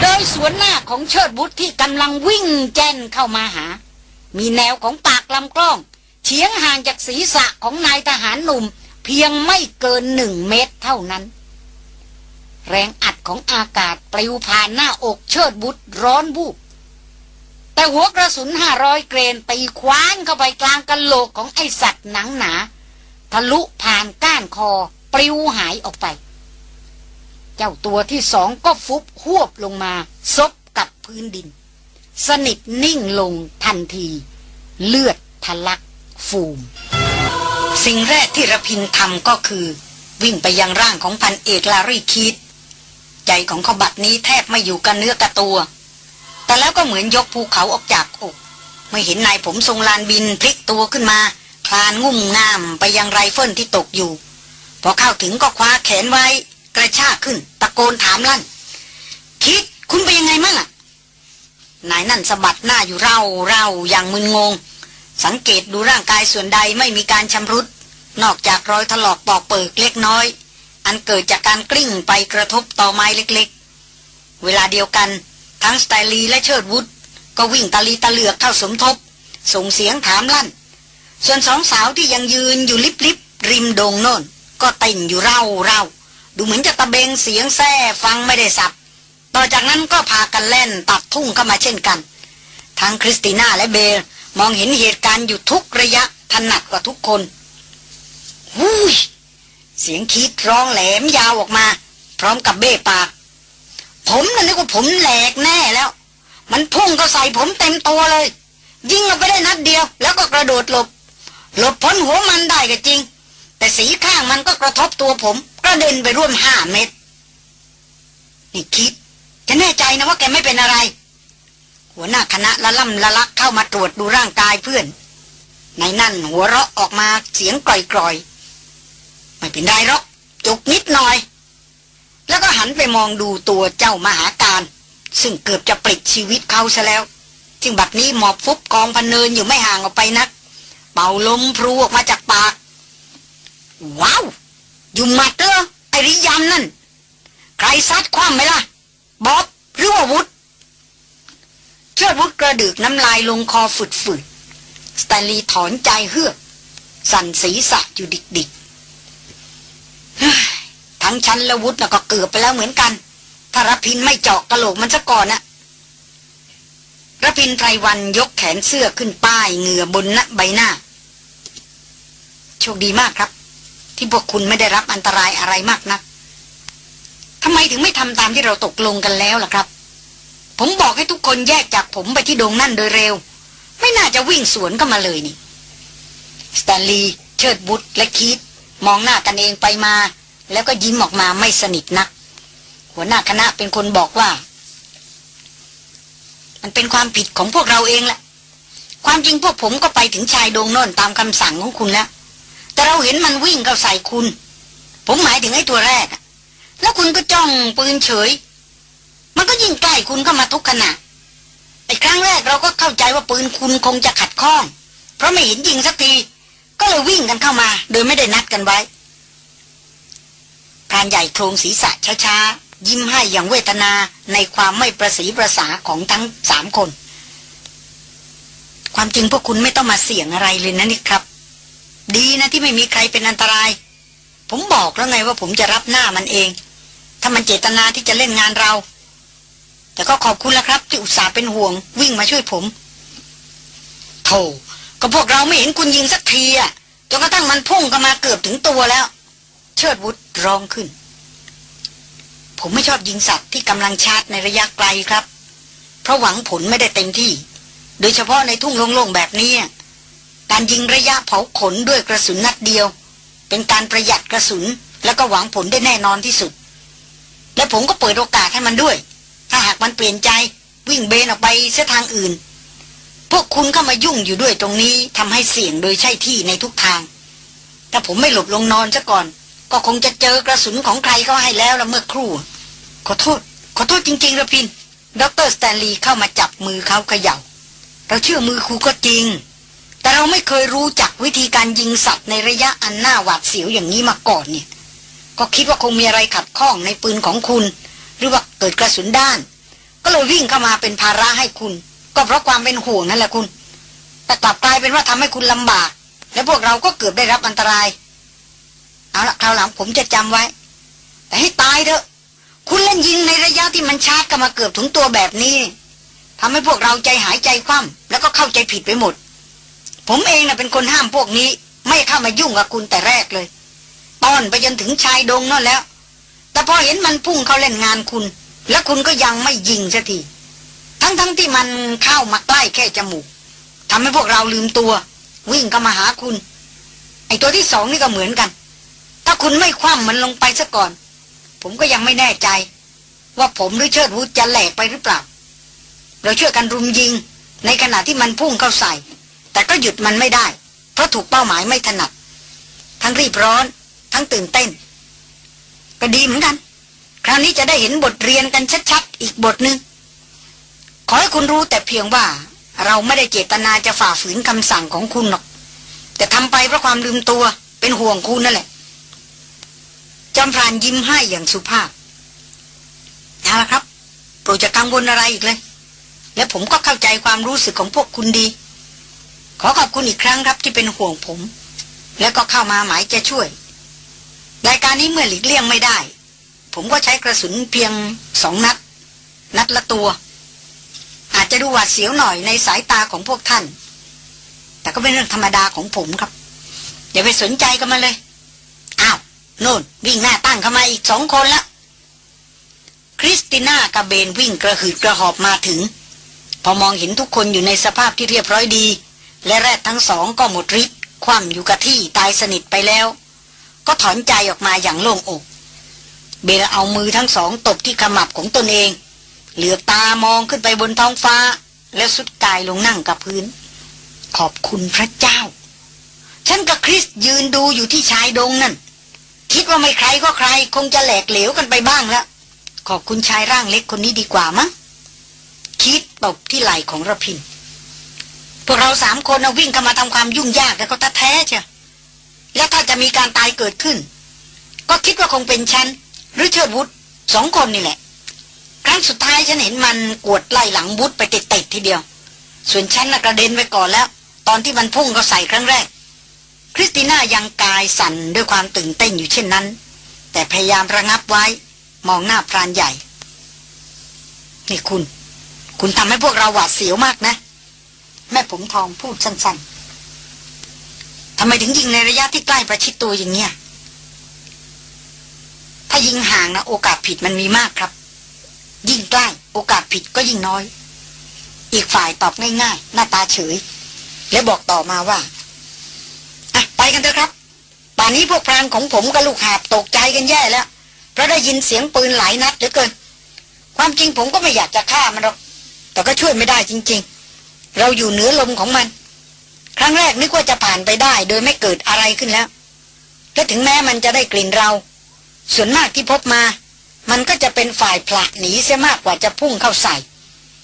โดยสวนหน้าของเชิดบุตรที่กำลังวิ่งแจนเข้ามาหา มีแนวของปากลำกล้อง เฉียงห่างจากศีรษะของนายทหารหนุ่ม เพียงไม่เกินหนึ่งเมตรเท่านั้น แรงอัดของอากาศปลิวผ่านหน้าอกเชิดบุตรร้อนบุบแต่หัวกระสุนห้าร้อยเกรนตีคว้านเข้าไปกลางกะโหลกของไอสัตว์หนังหนา ทะลุผ่านก้านคอ ปลิวหายออกไป เจ้าตัวที่สองก็ฟุบหวบลงมาซบกับพื้นดิน สนิทนิ่งลงทันที เลือดทะลัก ฟูม สิ่งแรกที่ระพินทำก็คือ วิ่งไปยังร่างของพันเอกลารีคีธ ใจของเขาบัดนี้แทบไม่อยู่กับเนื้อกับตัว แต่แล้วก็เหมือนยกภูเขาออกจากอกเมื่อเห็นนายผมทรงลานบินพลิกตัวขึ้นมา คลานงุ่มง่ามไปยังไรเฟิลที่ตกอยู่ พอเข้าถึงก็คว้าแขนไว้ กระชากขึ้น ตะโกนถามลั่น คีธคุณไปยังไงมั่งอะนายนั่นสะบัดหน้าอยู่เร่าเร่าอย่างมึนงง สังเกตดูร่างกายส่วนใดไม่มีการชำรุด นอกจากรอยถลอกปอกเปิกเล็กน้อย อันเกิดจากการกลิ้งไปกระทบต่อไม้เล็กๆ เวลาเดียวกันทั้งสไตลีและเชิดวุฒก็วิ่งตะลีตะเหลือกเข้าสมทบ ส่งเสียงถามลั่น ส่วนสองสาวที่ยังยืนอยู่ลิบๆริมโดงโน่น ก็เต้นอยู่เร่าเร่าดูเหมือนจะตะเบงเสียงแซ่ฟังไม่ได้ศัพท์ ต่อจากนั้นก็พากันแล่นตัดทุ่งเข้ามาเช่นกัน ทั้งคริสติน่าและเบล มองเห็นเหตุการณ์อยู่ทุกระยะถนัดกว่าทุกคนหูยเสียงคีธร้องแหลมยาวออกมา พร้อมกับเบ้ปาก ผมนั่นนึกว่าผมแหลกแน่แล้ว มันพุ่งเข้าใส่ผมเต็มตัวเลย ยิงออกไปได้นัดเดียว แล้วก็กระโดดหลบ หลบพ้นหัวมันได้ก็จริง แต่สีข้างมันก็กระทบตัวผม กระเด็นไปร่วมห้าเมตร นี่คิดจะแน่ใจนะว่าแกไม่เป็นอะไร หัวหน้าคณะละล่ำละลักเข้ามาตรวจดูร่างกายเพื่อน ในนั่นหัวเราะออกมาเสียงกร่อยๆ ไม่เป็นไรหรอก จุกนิดหน่อย แล้วก็หันไปมองดูตัวเจ้ามหาการ ซึ่งเกือบจะปลิดชีวิตเขาซะแล้วจึงบัดนี้หมอบฟุบกองพันเนินอยู่ไม่ห่างออกไปนัก เป่าลมพรูออกมาจากปาก ว้าวอยู่มัดเตอไอริยำนั่น ใครซัดคว่ำไหมล่ะ บ๊อบหรือว่าวุฒ เชิดวุฒกระดึกน้ำลายลงคอฝืดๆสแตนลีถอนใจเฮือก สั่นศีรษะอยู่ดิกๆทั้งชั้นและวุฒก็เกือบไปแล้วเหมือนกันถ้ารพินไม่เจาะกระโหลกมันซะก่อนนะรพินไพรวันยกแขนเสื้อขึ้นป้ายเหงื่อบนหน้าใบหน้า โชคดีมากครับ ที่พวกคุณไม่ได้รับอันตรายอะไรมากนะักทำไมถึงไม่ทำตามที่เราตกลงกันแล้วล่ะครับ ผมบอกให้ทุกคนแยกจากผมไปที่ดงนั่นโดยเร็ว ไม่น่าจะวิ่งสวนเข้ามาเลยนี่สแตนลีย์เชิดบุตรและคีตมองหน้ากันเองไปมา แล้วก็ยิ้มออกมาไม่สนิทนัก หัวหน้าคณะเป็นคนบอกว่า มันเป็นความผิดของพวกเราเองแหละความจริงพวกผมก็ไปถึงชายดงโน่นตามคำสั่งของคุณแล้วแต่เราเห็นมันวิ่งเข้าใส่คุณ ผมหมายถึงไอ้ตัวแรก แล้วคุณก็จ้องปืนเฉย มันก็ยิ่งใกล้คุณเข้ามาทุกขณะไอ้ครั้งแรกเราก็เข้าใจว่าปืนคุณคงจะขัดข้อง เพราะไม่เห็นยิงสักที ก็เลยวิ่งกันเข้ามา โดยไม่ได้นัดกันไว้พรานใหญ่โครงศีรษะช้าๆ ยิ้มให้อย่างเวทนาในความไม่ประสีประสาของทั้งสามคน ความจริงพวกคุณไม่ต้องมาเสี่ยงอะไรเลยนะนี่ครับ ดีนะที่ไม่มีใครเป็นอันตราย ผมบอกแล้วไงว่าผมจะรับหน้ามันเอง ถ้ามันเจตนาที่จะเล่นงานเรา แต่ก็ขอบคุณแล้วครับ ที่อุตส่าห์เป็นห่วง วิ่งมาช่วยผมโธ่ก็พวกเราไม่เห็นคุณยิงสักทีอะจนกระทั่งมันพุ่งกันมาเกือบถึงตัวแล้ว เชิดวุฒร้องขึ้น ผมไม่ชอบยิงสัตว์ที่กำลังชาร์จในระยะไกลครับ เพราะหวังผลไม่ได้เต็มที่ โดยเฉพาะในทุ่งโล่งๆแบบนี้ การยิงระยะเผาขนด้วยกระสุนนัดเดียว เป็นการประหยัดกระสุน แล้วก็หวังผลได้แน่นอนที่สุด และผมก็เปิดโอกาสให้มันด้วย ถ้าหากมันเปลี่ยนใจวิ่งเบนออกไปเส้ทางอื่น พวกคุณเขามายุ่งอยู่ด้วยตรงนี้ทำให้เสี่ยงโดยใช่ที่ในทุกทาง ถ้าผมไม่หลบลงนอนซะก่อน ก็คงจะเจอกระสุนของใครเขาให้แล้วละเมื่อครู่ ขอโทษ ขอโทษจริงๆระพิน ดรสแตนลีย์เข้ามาจับมือเขาเขยา่า เราเชื่อมือครูก็จริง แต่เราไม่เคยรู้จักวิธีการยิงสัตว์ในระยะอันหน่าหวาดเสียวอย่างนี้มาก่อนเนี่ย ก็คิดว่าคงมีอะไรขัดข้องในปืนของคุณ หรือว่าเกิดกระสุนด้าน ก็เลยวิ่งเข้ามาเป็นภาระให้คุณ ก็เพราะความเป็นห่วงนั่นแหละคุณ แต่กลับกลายเป็นว่าทำให้คุณลำบาก และพวกเราก็เกือบได้รับอันตราย เอาละคราวหลังผมจะจำไว้ แต่ให้ตายเถอะ คุณเล่นยิงในระยะที่มันชาร์จกันมาเกือบถึงตัวแบบนี้ทำให้พวกเราใจหายใจคว่ำแล้วก็เข้าใจผิดไปหมด ผมเองนะ่ะเป็นคนห้ามพวกนี้ ไม่เข้ามายุ่งกับคุณแต่แรกเลย ตอนไปจนถึงชายดงนั่นแล้ว แต่พอเห็นมันพุ่งเข้าเล่นงานคุณ แล้วคุณก็ยังไม่ยิงสักที ทั้งๆทที่มันเข้ามาใกล้แค่จมูกทำให้พวกเราลืมตัว วิ่งเข้ามาหาคุณ ไอตัวที่สองนี่ก็เหมือนกัน ถ้าคุณไม่คว่ำมันลงไปซะก่อน ผมก็ยังไม่แน่ใจ ว่าผมหรือเชิดวุฒจะแหลกไปหรือเปล่า เราช่วยกันรุมยิง ในขณะที่มันพุ่งเข้าใส่ แต่ก็หยุดมันไม่ได้ เพราะถูกเป้าหมายไม่ถนัด ทั้งรีบร้อน ทั้งตื่นเต้น ก็ดีเหมือนกัน คราวนี้จะได้เห็นบทเรียนกันชัดๆ อีกบทหนึ่งขอให้คุณรู้แต่เพียงว่า เราไม่ได้เจตนาจะฝ่าฝืนคำสั่งของคุณหรอก แต่ทำไปเพราะความลืมตัวเป็นห่วงคุณนั่นแหละ จอมพรานยิ้มให้อย่างสุภาพเอาละครับ โปรดจะกังวลอะไรอีกเลย และผมก็เข้าใจความรู้สึกของพวกคุณดี ขอขอบคุณอีกครั้งครับที่เป็นห่วงผม แล้วก็เข้ามาหมายจะช่วย รายการนี้เมื่อหลีกเลี่ยงไม่ได้ ผมก็ใช้กระสุนเพียงสองนัด นัดละตัว อาจจะดูหวาดเสียวหน่อยในสายตาของพวกท่าน แต่ก็เป็นเรื่องธรรมดาของผมครับ อย่าไปสนใจกันมาเลย อ้าวโน่นวิ่งหน้าตั้งเข้ามาอีกสองคนล้วคริสติน่ากับเบนวิ่งกระหืดกระหอบมาถึง พอมองเห็นทุกคนอยู่ในสภาพที่เรียบร้อยดี และแรดทั้งสองก็หมดฤทธิ์คว่ำอยู่กับที่ตายสนิทไปแล้ว ก็ถอนใจออกมาอย่างโล่งอก เบลเอามือทั้งสองตบที่ขมับของตนเอง เหลือตามองขึ้นไปบนท้องฟ้า แล้วสุดกายลงนั่งกับพื้น ขอบคุณพระเจ้า ฉันกับคริสยืนดูอยู่ที่ชายดงนั่น คิดว่าไม่ใครก็ใคร คงจะแหลกเหลวกันไปบ้างแล้วขอบคุณชายร่างเล็กคนนี้ดีกว่ามั้งคิดตบที่ไหล่ของระพินพวกเราสามคนเอาวิ่งเข้ามาทำความยุ่งยากแล้วก็แท้เชีย แล้วถ้าจะมีการตายเกิดขึ้น ก็คิดว่าคงเป็นฉัน หรือเชิดวุฒสองคนนี่แหละ ครั้งสุดท้ายฉันเห็นมันกวดไล่หลังวุฒไปติดๆทีเดียว ส่วนฉันน่ะกระเด็นไปก่อนแล้ว ตอนที่มันพุ่งเขาใส่ครั้งแรก คริสติน่ายังกายสั่นด้วยความตื่นเต้นอยู่เช่นนั้น แต่พยายามระงับไว้ มองหน้าพรานใหญ่ นี่คุณ คุณทำให้พวกเราหวาดเสียวมากนะ แม่ผมทองพูดสั้นๆ ทำไมถึงยิงในระยะที่ใกล้ประชิดตัวอย่างเงี้ย ถ้ายิงห่างนะโอกาสผิดมันมีมากครับ ยิ่งใกล้ โอกาสผิดก็ยิ่งน้อย อีกฝ่ายตอบง่ายๆ หน้าตาเฉย และบอกต่อมาว่าอะไปกันเถอะครับป่านนี้พวกพรานของผมกับลูกหาบตกใจกันแย่แล้ว เพราะได้ยินเสียงปืนหลายนัดเหลือเกิน ความจริงผมก็ไม่อยากจะฆ่ามันหรอก แต่ก็ช่วยไม่ได้จริง ๆ เราอยู่เหนือลมของมัน ครั้งแรกนึกว่าจะผ่านไปได้ โดยไม่เกิดอะไรขึ้นแล้วและถึงแม้มันจะได้กลิ่นเรา ส่วนมากที่พบมา มันก็จะเป็นฝ่ายผลักหนีเสียมากกว่าจะพุ่งเข้าใส่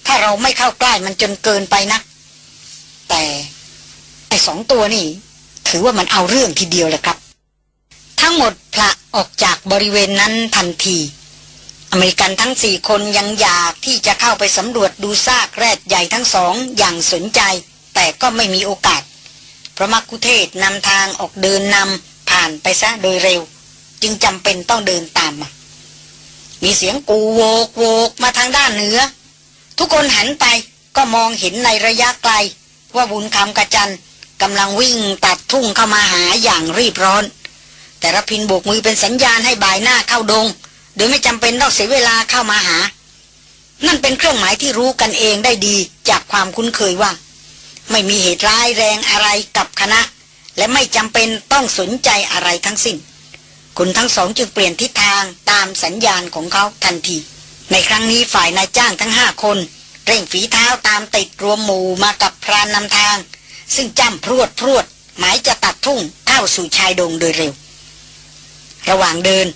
ถ้าเราไม่เข้าใกล้มันจนเกินไปนะ แต่ไอ้สองตัวนี่ ถือว่ามันเอาเรื่องทีเดียวแหละครับ ทั้งหมดพละออกจากบริเวณนั้นทันที อเมริกันทั้งสี่คนยังอยากที่จะเข้าไปสำรวจดูซากแรดใหญ่ทั้งสองอย่างสนใจ แต่ก็ไม่มีโอกาสพระมักคุเทศนำทางออกเดินนำผ่านไปซะโดยเร็ว จึงจำเป็นต้องเดินตามมา มีเสียงกูโวกโวกมาทางด้านเหนือ ทุกคนหันไปก็มองเห็นในระยะไกล ว่าบุญคำกระจันกำลังวิ่งตัดทุ่งเข้ามาหาอย่างรีบร้อน แต่ระพินโบกมือเป็นสัญญาณให้บายหน้าเข้าดง โดยไม่จำเป็นต้องเสียเวลาเข้ามาหา นั่นเป็นเครื่องหมายที่รู้กันเองได้ดีจากความคุ้นเคยว่า ไม่มีเหตุร้ายแรงอะไรกับคณะ และไม่จำเป็นต้องสนใจอะไรทั้งสิ้น คุณทั้งสองจึงเปลี่ยนทิศทางตามสัญญาณของเขาทันที ในครั้งนี้ฝ่ายนายจ้างทั้งห้าคน เร่งฝีเท้าตามติดรวมหมู่มากับพรานนำทาง ซึ่งจ้ำพรวดพรวด หมายจะตัดทุ่งเข้าสู่ชายดงโดยเร็ว ระหว่างเดิน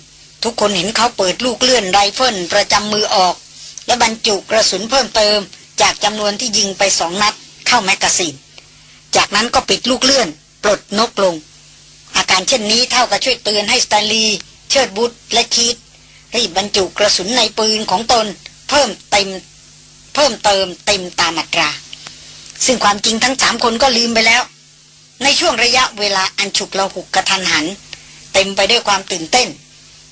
ทุกคนเห็นเขาเปิดลูกเลื่อนไรเฟิลประจำมือออก และบรรจุกระสุนเพิ่มเติมจากจำนวนที่ยิงไปสองนัด เข้าแมกกาซีน จากนั้นก็ปิดลูกเลื่อน ปลดนกลง อาการเช่นนี้เท่ากับช่วยเตือนให้สแตนลีย์เชิดวุธและคีธรีบบรรจุกระสุนในปืนของตน เพิ่มเต็ม เพิ่มเติมเต็มตามอัตรา ซึ่งความจริงทั้งสามคนก็ลืมไปแล้ว ในช่วงระยะเวลาอันฉุกละหุกกะทันหัน เต็มไปด้วยความตื่นเต้น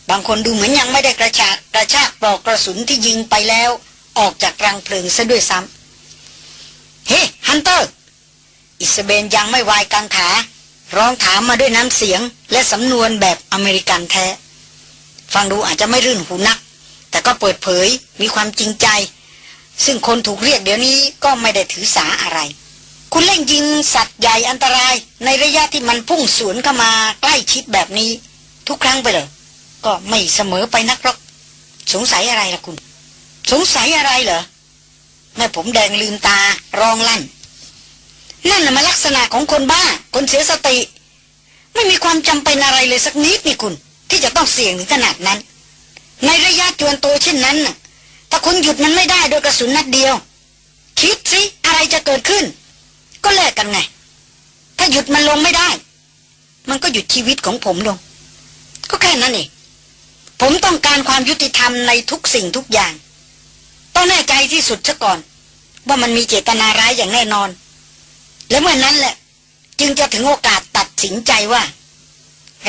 บางคนดูเหมือนยังไม่ได้กระชากกระชากปลอกกระสุนที่ยิงไปแล้ว ออกจากรังเพลิงซะด้วยซ้ำ Hey Hunter อิสเบลยังไม่วายกังขา ร้องถามมาด้วยน้ำเสียง และสำนวนแบบอเมริกันแท้ ฟังดูอาจจะไม่รื่นหูนัก แต่ก็เปิดเผยมีความจริงใจ ซึ่งคนถูกเรียกเดี๋ยวนี้ก็ไม่ได้ถือสาอะไร คุณเล่งยิงสัตว์ใหญ่อันตราย ในระยะที่มันพุ่งสวนเข้ามาใกล้ชิดแบบนี้ ทุกครั้งไปเลยก็ไม่เสมอไปนักหรอก สงสัยอะไรล่ะคุณ สงสัยอะไรเหรอ แม่ผมแดงลืมตาร้องลั่น นั่นน่ะมาลักษณะของคนบ้า คนเสียสติ ไม่มีความจำเป็นอะไรเลยสักนิดนี่คุณ ที่จะต้องเสี่ยงถึงขนาดนั้น ในระยะจวนโตเช่นนั้นถ้าคุณหยุดมันไม่ได้โดยกระสุนนัดเดียว คิดสิอะไรจะเกิดขึ้น ก็แลกกันไง ถ้าหยุดมันลงไม่ได้ มันก็หยุดชีวิตของผมลง ก็แค่นั้นเองผมต้องการความยุติธรรมในทุกสิ่งทุกอย่าง ต้องแน่ใจที่สุดซะก่อน ว่ามันมีเจตนาร้ายอย่างแน่นอน และเมื่อนนั้นแหละ จึงจะถึงโอกาสตัดสินใจว่า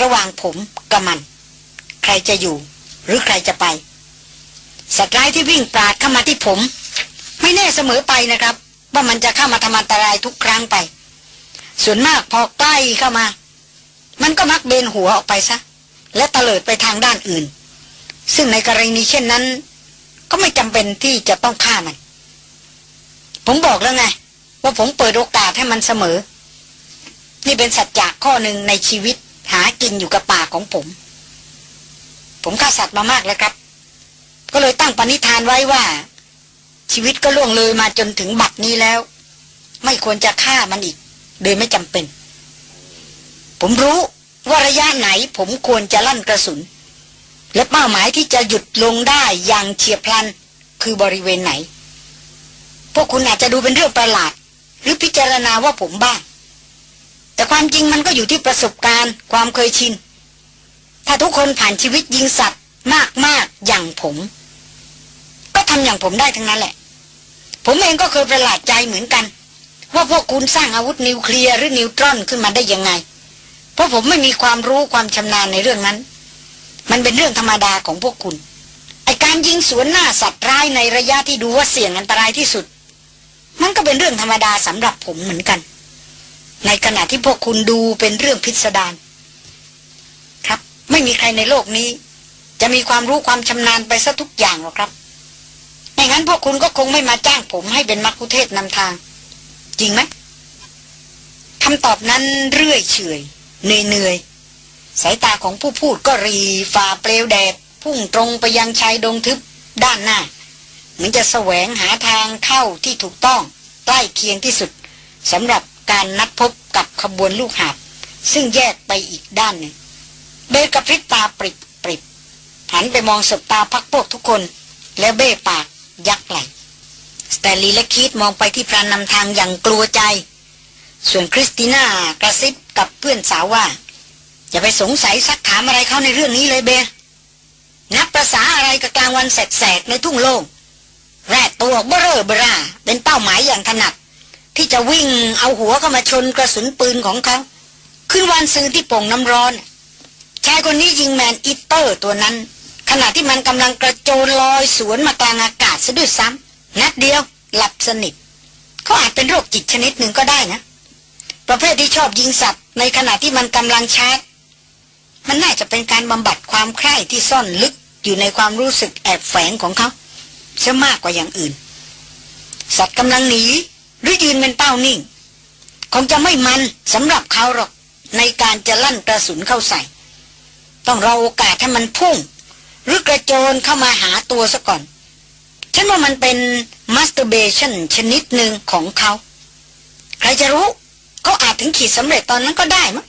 ระหว่างผมกับมัน ใครจะอยู่ หรือใครจะไป สัตว์ร้ายที่วิ่งปราดเข้ามาที่ผม ไม่แน่เสมอไปนะครับ ว่ามันจะเข้ามาทำอันตรายทุกครั้งไป ส่วนมากพอใกล้เข้ามา มันก็มักเบนหัวออกไปซะและตะเลิดไปทางด้านอื่น ซึ่งในกรณีเช่นนั้น ก็ไม่จำเป็นที่จะต้องฆ่ามัน ผมบอกแล้วไง ว่าผมเปิดโอกาสให้มันเสมอ นี่เป็นสัจจะข้อหนึ่งในชีวิตหากินอยู่กับป่าของผม ผมฆ่าสัตว์มามากแล้วครับ ก็เลยตั้งปณิธานไว้ว่า ชีวิตก็ล่วงเลยมาจนถึงบัดนี้แล้ว ไม่ควรจะฆ่ามันอีก โดยไม่จำเป็น ผมรู้ว่าระยะไหนผมควรจะลั่นกระสุน และเป้าหมายที่จะหยุดลงได้อย่างเฉียบพลัน คือบริเวณไหน พวกคุณอาจจะดูเป็นเรื่องประหลาด หรือพิจารณาว่าผมบ้าแต่ความจริงมันก็อยู่ที่ประสบการณ์ ความเคยชิน ถ้าทุกคนผ่านชีวิตยิงสัตว์มากๆอย่างผม ก็ทำอย่างผมได้ทั้งนั้นแหละ ผมเองก็เคยประหลาดใจเหมือนกัน ว่าพวกคุณสร้างอาวุธนิวเคลียร์หรือนิวตรอนขึ้นมาได้ยังไง เพราะผมไม่มีความรู้ความชำนาญในเรื่องนั้น มันเป็นเรื่องธรรมดาของพวกคุณ ไอการยิงสวนหน้าสัตว์ร้ายในระยะที่ดูว่าเสี่ยงอันตรายที่สุด มันก็เป็นเรื่องธรรมดาสำหรับผมเหมือนกัน ในขณะที่พวกคุณดูเป็นเรื่องพิสดารครับ ไม่มีใครในโลกนี้ จะมีความรู้ความชำนาญไปซะทุกอย่างหรอกครับไม่งั้นพวกคุณก็คงไม่มาจ้างผมให้เป็นมักคุเทศนำทาง จริงไหมคำตอบนั้นเรื่อยเฉยเหนื่อยเหนื่อย สายตาของผู้พูดก็รีฝ่าเปลวแดด พุ่งตรงไปยังชายดงทึบด้านหน้า เหมือนจะแสวงหาทางเข้าที่ถูกต้อง ใกล้เคียงที่สุดสำหรับการนัดพบกับขบวนลูกหาบซึ่งแยกไปอีกด้านหนึ่งเบลกับพริบตาปริบปริบหันไปมองสบตาพักพวกทุกคน แล้วเบ้ปากยักไหลสแตลีและคีดมองไปที่พรานนำทางอย่างกลัวใจ ส่วนคริสติน่ากระซิบกับเพื่อนสาวว่า อย่าไปสงสัยซักถามอะไรเขาในเรื่องนี้เลยเบนับประษาอะไรกับกลางวันแสกๆในทุ่งโล่งแรดตัวเบ้อเร่อเบราเป็นเป้าหมายอย่างถนัด ที่จะวิ่งเอาหัวเข้ามาชนกระสุนปืนของเขาขึ้นวันซื้อที่ป่งน้ำร้อนชายคนนี้ยิงแมนอิตเตอร์ตัวนั้น ขณะที่มันกำลังกระโจนลอยสวนมากลางอากาศซะด้วยซ้ำนัดเดียวหลับสนิทเขาอาจเป็นโรคจิตชนิดหนึ่งก็ได้นะ ประเภทที่ชอบยิงสัตว์ในขณะที่มันกำลังชาร์จ มันน่าจะเป็นการบำบัดความใคร่ที่ซ่อนลึกอยู่ในความรู้สึกแอบแฝงของเขาเสียมากกว่าอย่างอื่น สัตว์กำลังหนีหรือยืนเป็นเป้านิ่ง คงจะไม่มันสำหรับเขาหรอกในการจะลั่นกระสุนเข้าใส่ ต้องรอโอกาสให้มันพุ่ง หรือกระโจนเข้ามาหาตัวซะก่อน ฉันว่ามันเป็น masturbation ชนิดหนึ่งของเขา ใครจะรู้เขาอาจถึงขีดสำเร็จตอนนั้นก็ได้มั้ง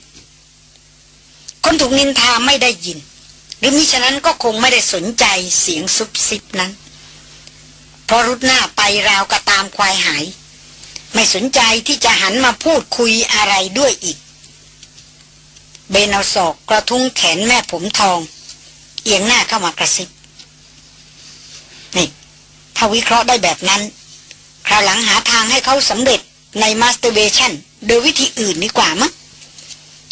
คนถูกนินทาไม่ได้ยิน หรือมิฉะนั้นก็คงไม่ได้สนใจเสียงซุบซิบนั้น เพราะรุดหน้าไปราวกระตามควายหาย ไม่สนใจที่จะหันมาพูดคุยอะไรด้วยอีก เบนเอาศอกกระทุ้งแขนแม่ผมทอง เอียงหน้าเข้ามากระซิบนี่ถ้าวิเคราะห์ได้แบบนั้นคราวหลังหาทางให้เขาสำเร็จในมาสเตอร์เบชันโดยวิธีอื่นดีกว่ามั้ง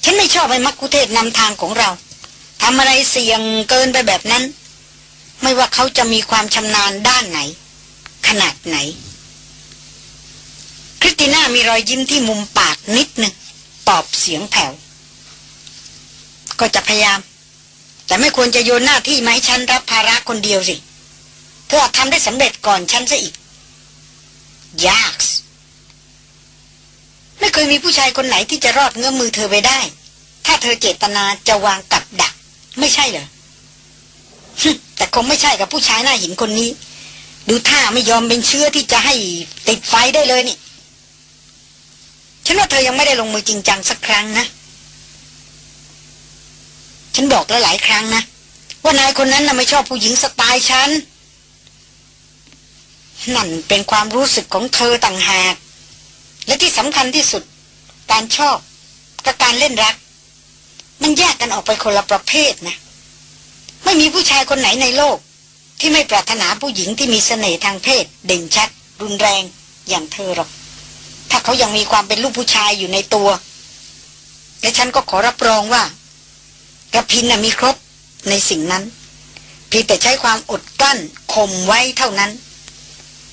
ฉันไม่ชอบไอ้มักคุเทศนำทางของเราทำอะไรเสี่ยงเกินไปแบบนั้น ไม่ว่าเขาจะมีความชำนาญด้านไหน ขนาดไหน คริสติน่ามีรอยยิ้มที่มุมปากนิดหนึ่งตอบเสียงแผ่วก็จะพยายาม แต่ไม่ควรจะโยนหน้าที่มาให้ฉันรับภาระคนเดียวสิ เธออาจทำได้สำเร็จก่อนฉันซะอีกยาก ไม่เคยมีผู้ชายคนไหนที่จะรอดเงื้อมือเธอไปได้ ถ้าเธอเจตนาจะวางกับดัก ไม่ใช่เหรอแต่คงไม่ใช่กับผู้ชายหน้าหินคนนี้ ดูท่าไม่ยอมเป็นเชื้อที่จะให้ติดไฟได้เลยนี่ ฉันว่าเธอยังไม่ได้ลงมือจริงจังสักครั้งนะ ฉันบอกแล้วหลายครั้งนะ ว่านายคนนั้นน่ะไม่ชอบผู้หญิงสไตล์ฉันนั่นเป็นความรู้สึกของเธอต่างหาก และที่สำคัญที่สุด การชอบกับการเล่นรัก มันแยกกันออกไปคนละประเภทนะ ไม่มีผู้ชายคนไหนในโลก ที่ไม่ปรารถนาผู้หญิงที่มีเสน่ห์ทางเพศ เด่นชัด รุนแรงอย่างเธอหรอก ถ้าเขายังมีความเป็นลูกผู้ชายอยู่ในตัว และฉันก็ขอรับรองว่ากระพินนะมีครบในสิ่งนั้นเพียงแต่ใช้ความอดกลั้นข่มไว้เท่านั้น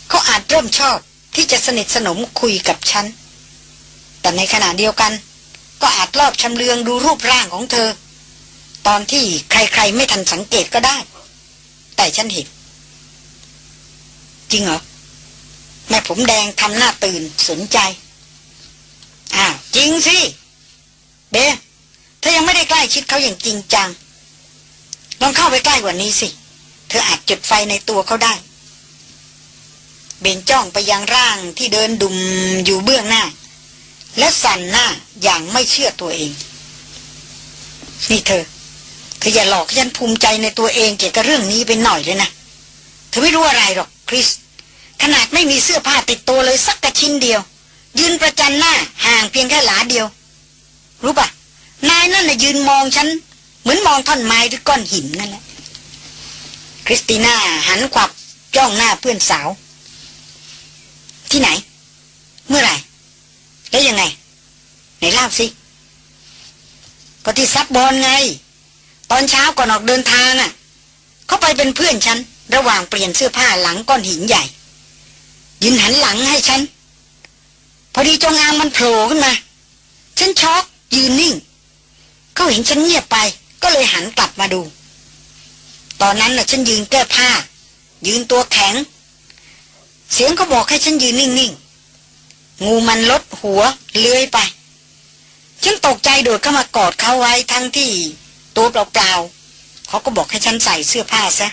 เขาอาจเริ่มชอบ ที่จะสนิทสนมคุยกับฉัน แต่ในขณะเดียวกัน ก็อาจรอบชำเลืองดูรูปร่างของเธอ ตอนที่ใครๆไม่ทันสังเกตก็ได้ แต่ฉันเห็น จริงเหรอ แม่ผมแดงทำหน้าตื่นสนใจ อ้าว จริงสิ เบเธอยังไม่ได้ใกล้ชิดเขาอย่างจริงจัง ลองเข้าไปใกล้กว่านี้สิ เธออาจจุดไฟในตัวเขาได้ เบนจ้องไปยังร่างที่เดินดุมอยู่เบื้องหน้า และสั่นหน้าอย่างไม่เชื่อตัวเอง นี่เธอ เธออย่าหลอกฉันภูมิใจในตัวเองเกี่ยวกับเรื่องนี้ไปหน่อยเลยนะ เธอไม่รู้อะไรหรอกคริส ขนาดไม่มีเสื้อผ้าติดตัวเลยสักกระชิ้นเดียว ยืนประจันหน้าห่างเพียงแค่หลาเดียว รู้ปะนายนั่นน่ะยืนมองฉัน เหมือนมองท่อนไม้หรือก้อนหินนั่นแหละคริสติน่าหันขวับจ้องหน้าเพื่อนสาว ที่ไหน เมื่อไหร่ แล้วยังไง ไหนเล่าสิก็ที่ซับบอลไง ตอนเช้าก่อนออกเดินทางอะ เขาไปเป็นเพื่อนฉัน ระหว่างเปลี่ยนเสื้อผ้าหลังก้อนหินใหญ่ ยืนหันหลังให้ฉัน พอดีจงอางมันโผล่ขึ้นมา ฉันช็อกยืนนิ่ง เขาเห็นฉันเงียบไป ก็เลยหันกลับมาดู ตอนนั้นน่ะ ฉันยืนแก้ผ้า ยืนตัวแข็ง เสียงเขาบอกให้ฉันยืนนิ่งๆ งูมันลดหัวเลื้อยไป ฉันตกใจโดดเข้ามากอดเขาไว้ทั้งที่ตัวเปล่าๆเขาก็บอกให้ฉันใส่เสื้อผ้าซะ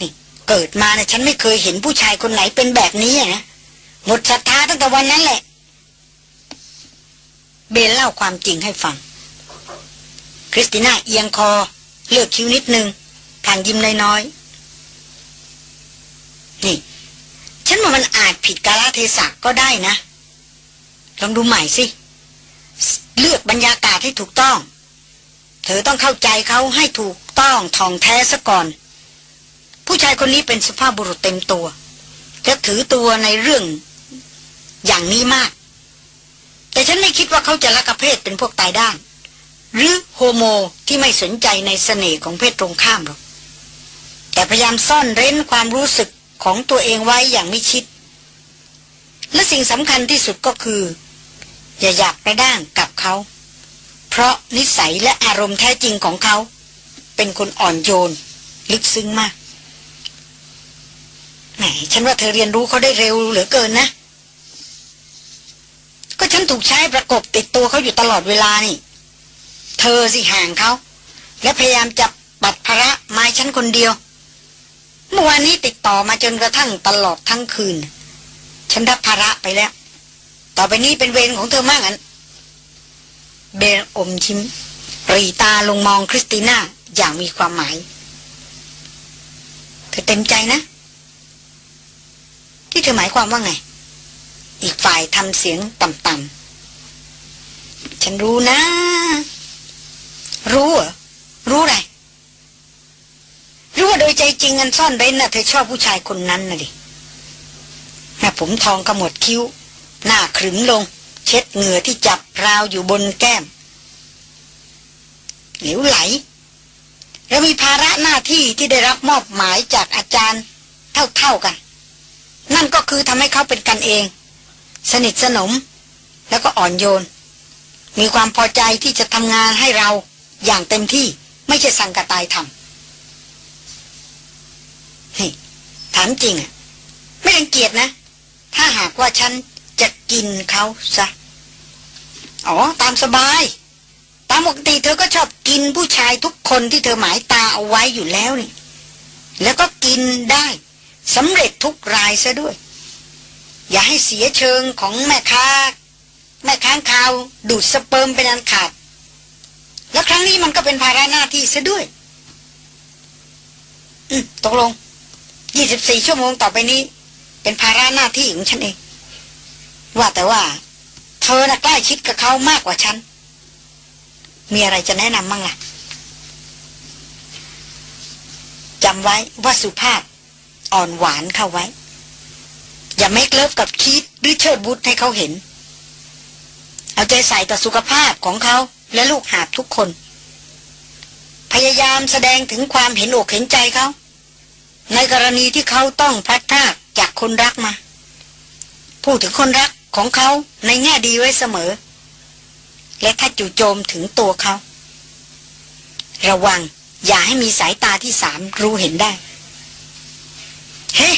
นี่เกิดมาเนี่ยฉันไม่เคยเห็นผู้ชายคนไหนเป็นแบบนี้นะหมดศรัทธาตั้งแต่วันนั้นแหละ เบนเล่าความจริงให้ฟัง คริสติน่าเอียงคอ เลือกคิ้วนิดนึงทางยิ้มน้อยๆนี่ ฉันว่ามันอาจผิดกาลเทศะก็ได้นะ ลองดูใหม่สิ เลือกบรรยากาศให้ถูกต้อง เธอต้องเข้าใจเขาให้ถูกต้องท่องแท้ซะก่อน ผู้ชายคนนี้เป็นสุภาพบุรุษเต็มตัวจะถือตัวในเรื่องอย่างนี้มาก แต่ฉันไม่คิดว่าเขาจะละกเพศเป็นพวกตายด้าน หรือโฮโมที่ไม่สนใจในเสน่ห์ของเพศตรงข้ามหรอกแต่พยายามซ่อนเร้นความรู้สึก ของตัวเองไว้อย่างไม่ชิด และสิ่งสำคัญที่สุดก็คือ อย่าอยากไปด้านกับเขา เพราะนิสัยและอารมณ์แท้จริงของเขา เป็นคนอ่อนโยน ลึกซึ้งมากแหมฉันว่าเธอเรียนรู้เขาได้เร็วเหลือเกินนะ ก็ฉันถูกใช้ประกบติดตัวเขาอยู่ตลอดเวลานี่ เธอสิห่างเขา และพยายามปัดภาระมาให้ฉันคนเดียว เมื่อวานนี้ติดต่อมาจนกระทั่งตลอดทั้งคืน ฉันรับภาระไปแล้ว ต่อไปนี้เป็นเวรของเธอมั่ง อิสเบลอมยิ้มหรี่ตาลงมองคริสติน่าอย่างมีความหมาย เธอเต็มใจนะ ที่เธอหมายความว่าไง อีกฝ่ายทำเสียงต่ำๆฉันรู้นะ รู้เหรอ รู้อะไร หรู้ว่าโดยใจจริงอันซ่อนเร้นน่ะเธอชอบผู้ชายคนนั้นน่ะดิแม่ผมทองกระหมดคิ้ว หน้าขรึมลง เช็ดเหงื่อที่จับราวอยู่บนแก้มเหลวไหลแล้วมีภาระหน้าที่ที่ได้รับมอบหมายจากอาจารย์เท่าๆกัน นั่นก็คือทำให้เขาเป็นกันเอง สนิทสนม แล้วก็อ่อนโยน มีความพอใจที่จะทำงานให้เราอย่างเต็มที่ไม่ใช่สั่งกระตายทำเฮ้ย ถามจริงอะไม่รังเกียจนะ ถ้าหากว่าฉันจะกินเขาซะ อ๋อ ตามสบาย ตามปกติเธอก็ชอบกินผู้ชายทุกคนที่เธอหมายตาเอาไว้อยู่แล้วนี่ แล้วก็กินได้สำเร็จทุกรายซะด้วย อย่าให้เสียเชิงของแม่ค้า แม่ค้างคาวดูดสเปิร์มเป็นอันขาด แล้วครั้งนี้มันก็เป็นภาระหน้าที่ซะด้วย อืมตกลง ยี่สิบสี่ชั่วโมงต่อไปนี้ เป็นภาระหน้าที่ของฉันเอง ว่าแต่ว่า เธอน่ะใกล้ชิดกับเขามากกว่าฉัน มีอะไรจะแนะนำมั่งล่ะจำไว้ว่าสุภาพอ่อนหวานเข้าไว้ อย่าเมคเลิฟกับคิดหรือเชิดบุตรให้เขาเห็น เอาใจใส่ต่อสุขภาพของเขาและลูกหาบทุกคน พยายามแสดงถึงความเห็นอกเห็นใจเขา ในกรณีที่เขาต้องพลัดพรากจากคนรักมา พูดถึงคนรักของเขาในแง่ดีไว้เสมอ และถ้าจู่โจมถึงตัวเขา ระวังอย่าให้มีสายตาที่สามรู้เห็นได้ เฮ้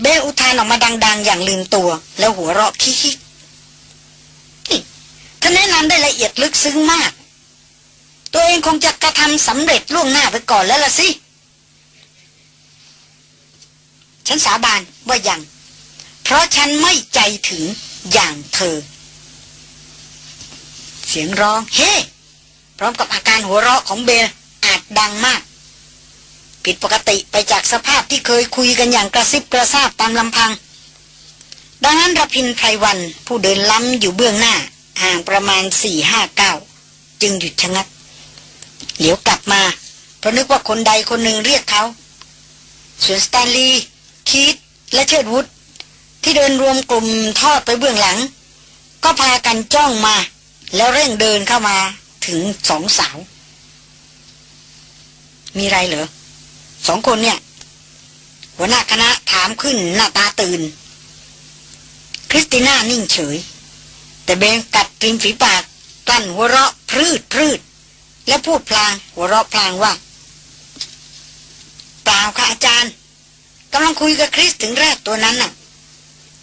เบอุทานออกมาดัง ๆ อย่างลืมตัว แล้วหัวเราะคิกๆนี่ถ้าแนะนำได้ละเอียดลึกซึ้งมาก ตัวเองคงจะกระทำสำเร็จล่วงหน้าไปก่อนแล้วล่ะสิ ฉันสาบานว่ายัง เพราะฉันไม่ใจถึงอย่างเธอ เสียงร้องเฮ้พร้อมกับอาการหัวเราะของเบลอาจดังมาก ผิดปกติไปจากสภาพที่เคยคุยกันอย่างกระซิบกระซาบตามลำพัง ดังนั้นรพินไพรวันผู้เดินล้ำอยู่เบื้องหน้า ห่างประมาณสี่ห้าเก้าจึงหยุดชะงัก เหลียวกลับมา เพราะนึกว่าคนใดคนหนึ่งเรียกเขาส่วนสแตนลีย์ คีตและเชิดวุฒที่เดินรวมกลุ่มทอดไปเบื้องหลัง ก็พากันจ้องมา แล้วเร่งเดินเข้ามาถึงสองสาว มีไรเหรอสองคนเนี่ย หัวหน้าคณะถามขึ้นหน้าตาตื่น คริสติน่านิ่งเฉย แต่เบงกัดริมฝีปากกลั้นหัวเราะพรืดพรืดและพูดพลางหัวเราะพลางว่า เปล่าค่ะอาจารย์ กำลังคุยกับคริสถึงแรกตัวนั้นน่ะ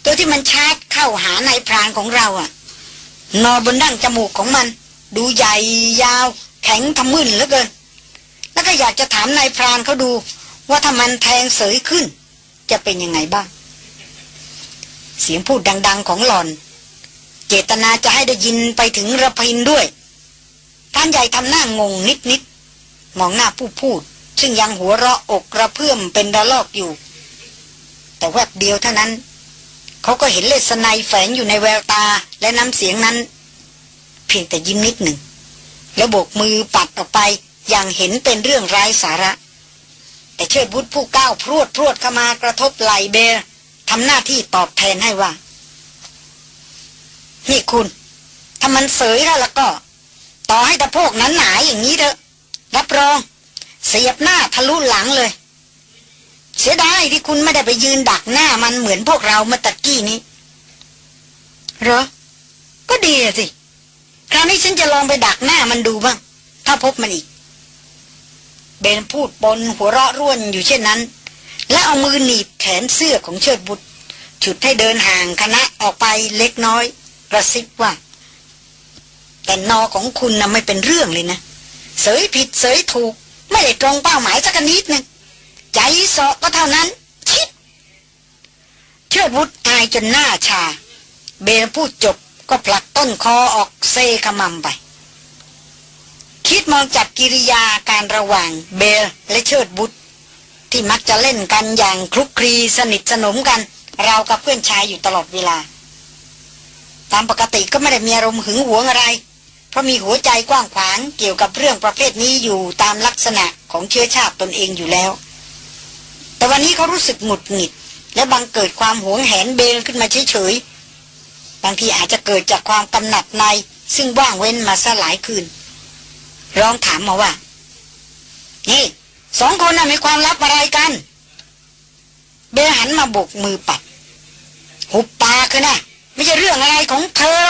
ตัวที่มันชาร์จเข้าหานายพรานของเราอะ นอบนดั้งจมูกของมัน ดูใหญ่ยาว แข็งทะมึนเหลือเกิน แล้วก็อยากจะถามนายพรานเขาดู ว่าถ้ามันแทงเสยขึ้น จะเป็นยังไงบ้าง เสียงพูดดัง ๆ ของหลอน เจตนาจะให้ได้ยินไปถึงระพินด้วยท่านใหญ่ทำหน้างงนิดๆมองหน้าผู้พูด ซึ่งยังหัวเราะอกกระเพื่อมเป็นระลอกอยู่ แต่แวบเดียวเท่านั้น เขาก็เห็นเลสไนแฝงอยู่ในแววตาและน้ำเสียงนั้น เพียงแต่ยิ้มนิดหนึ่ง แล้วโบกมือปัดออกไปอย่างเห็นเป็นเรื่องไร้สาระ แต่เชิดบุตรผู้ก้าวพรวดพรวดเข้ามากระทบไหลเบลทำหน้าที่ตอบแทนให้ว่า นี่คุณถ้ามันเสยแล้วแล้วก็ ต่อให้ตะโพกนั้นหนาอย่างนี้เถอะ รับรอง เสียบหน้าทะลุหลังเลย เสียดายที่คุณไม่ได้ไปยืนดักหน้ามันเหมือนพวกเราเมื่อตะกี้นี้เหรอ ก็ดีสิ คราวนี้ฉันจะลองไปดักหน้ามันดูบ้าง ถ้าพบมันอีก เบนพูดปนหัวเราะร่วนอยู่เช่นนั้น และเอามือหนีบแขนเสื้อของเชิดบุตรฉุดให้เดินห่างคณะออกไปเล็กน้อย กระซิบว่า แต่นอของคุณนะ่ะไม่เป็นเรื่องเลยนะ เสยผิดเสยถูก ไม่ได้ตรงเป้าหมายสักนิดนึง ใจสอก็เท่านั้นชิดเชิดวุฒอายจนหน้าชา เบนพูดจบก็ผลักต้นคอออกเซขมำไป คิดมองจับกิริยาการระหว่างเบลและเชิดบุตร ที่มักจะเล่นกันอย่างคลุกคลีสนิทสนมกัน เรากับเพื่อนชายอยู่ตลอดเวลา ตามปกติก็ไม่ได้มีอารมณ์หึงหวงอะไร เพราะมีหัวใจกว้างขวางเกี่ยวกับเรื่องประเภทนี้อยู่ตามลักษณะของเชื้อชาติตนเองอยู่แล้ว แต่วันนี้เขารู้สึกหงุดหงิด และบังเกิดความหวงแหนเบลขึ้นมาเฉยๆ บางทีอาจจะเกิดจากความกำหนัดใน ซึ่งว่างเว้นมาซะหลายคืน ร้องถามมาว่า นี่สองคนน่ะมีความลับอะไรกัน เบลหันมาบกมือปัด หุบปากคือนะไม่ใช่เรื่องอะไรของเธอ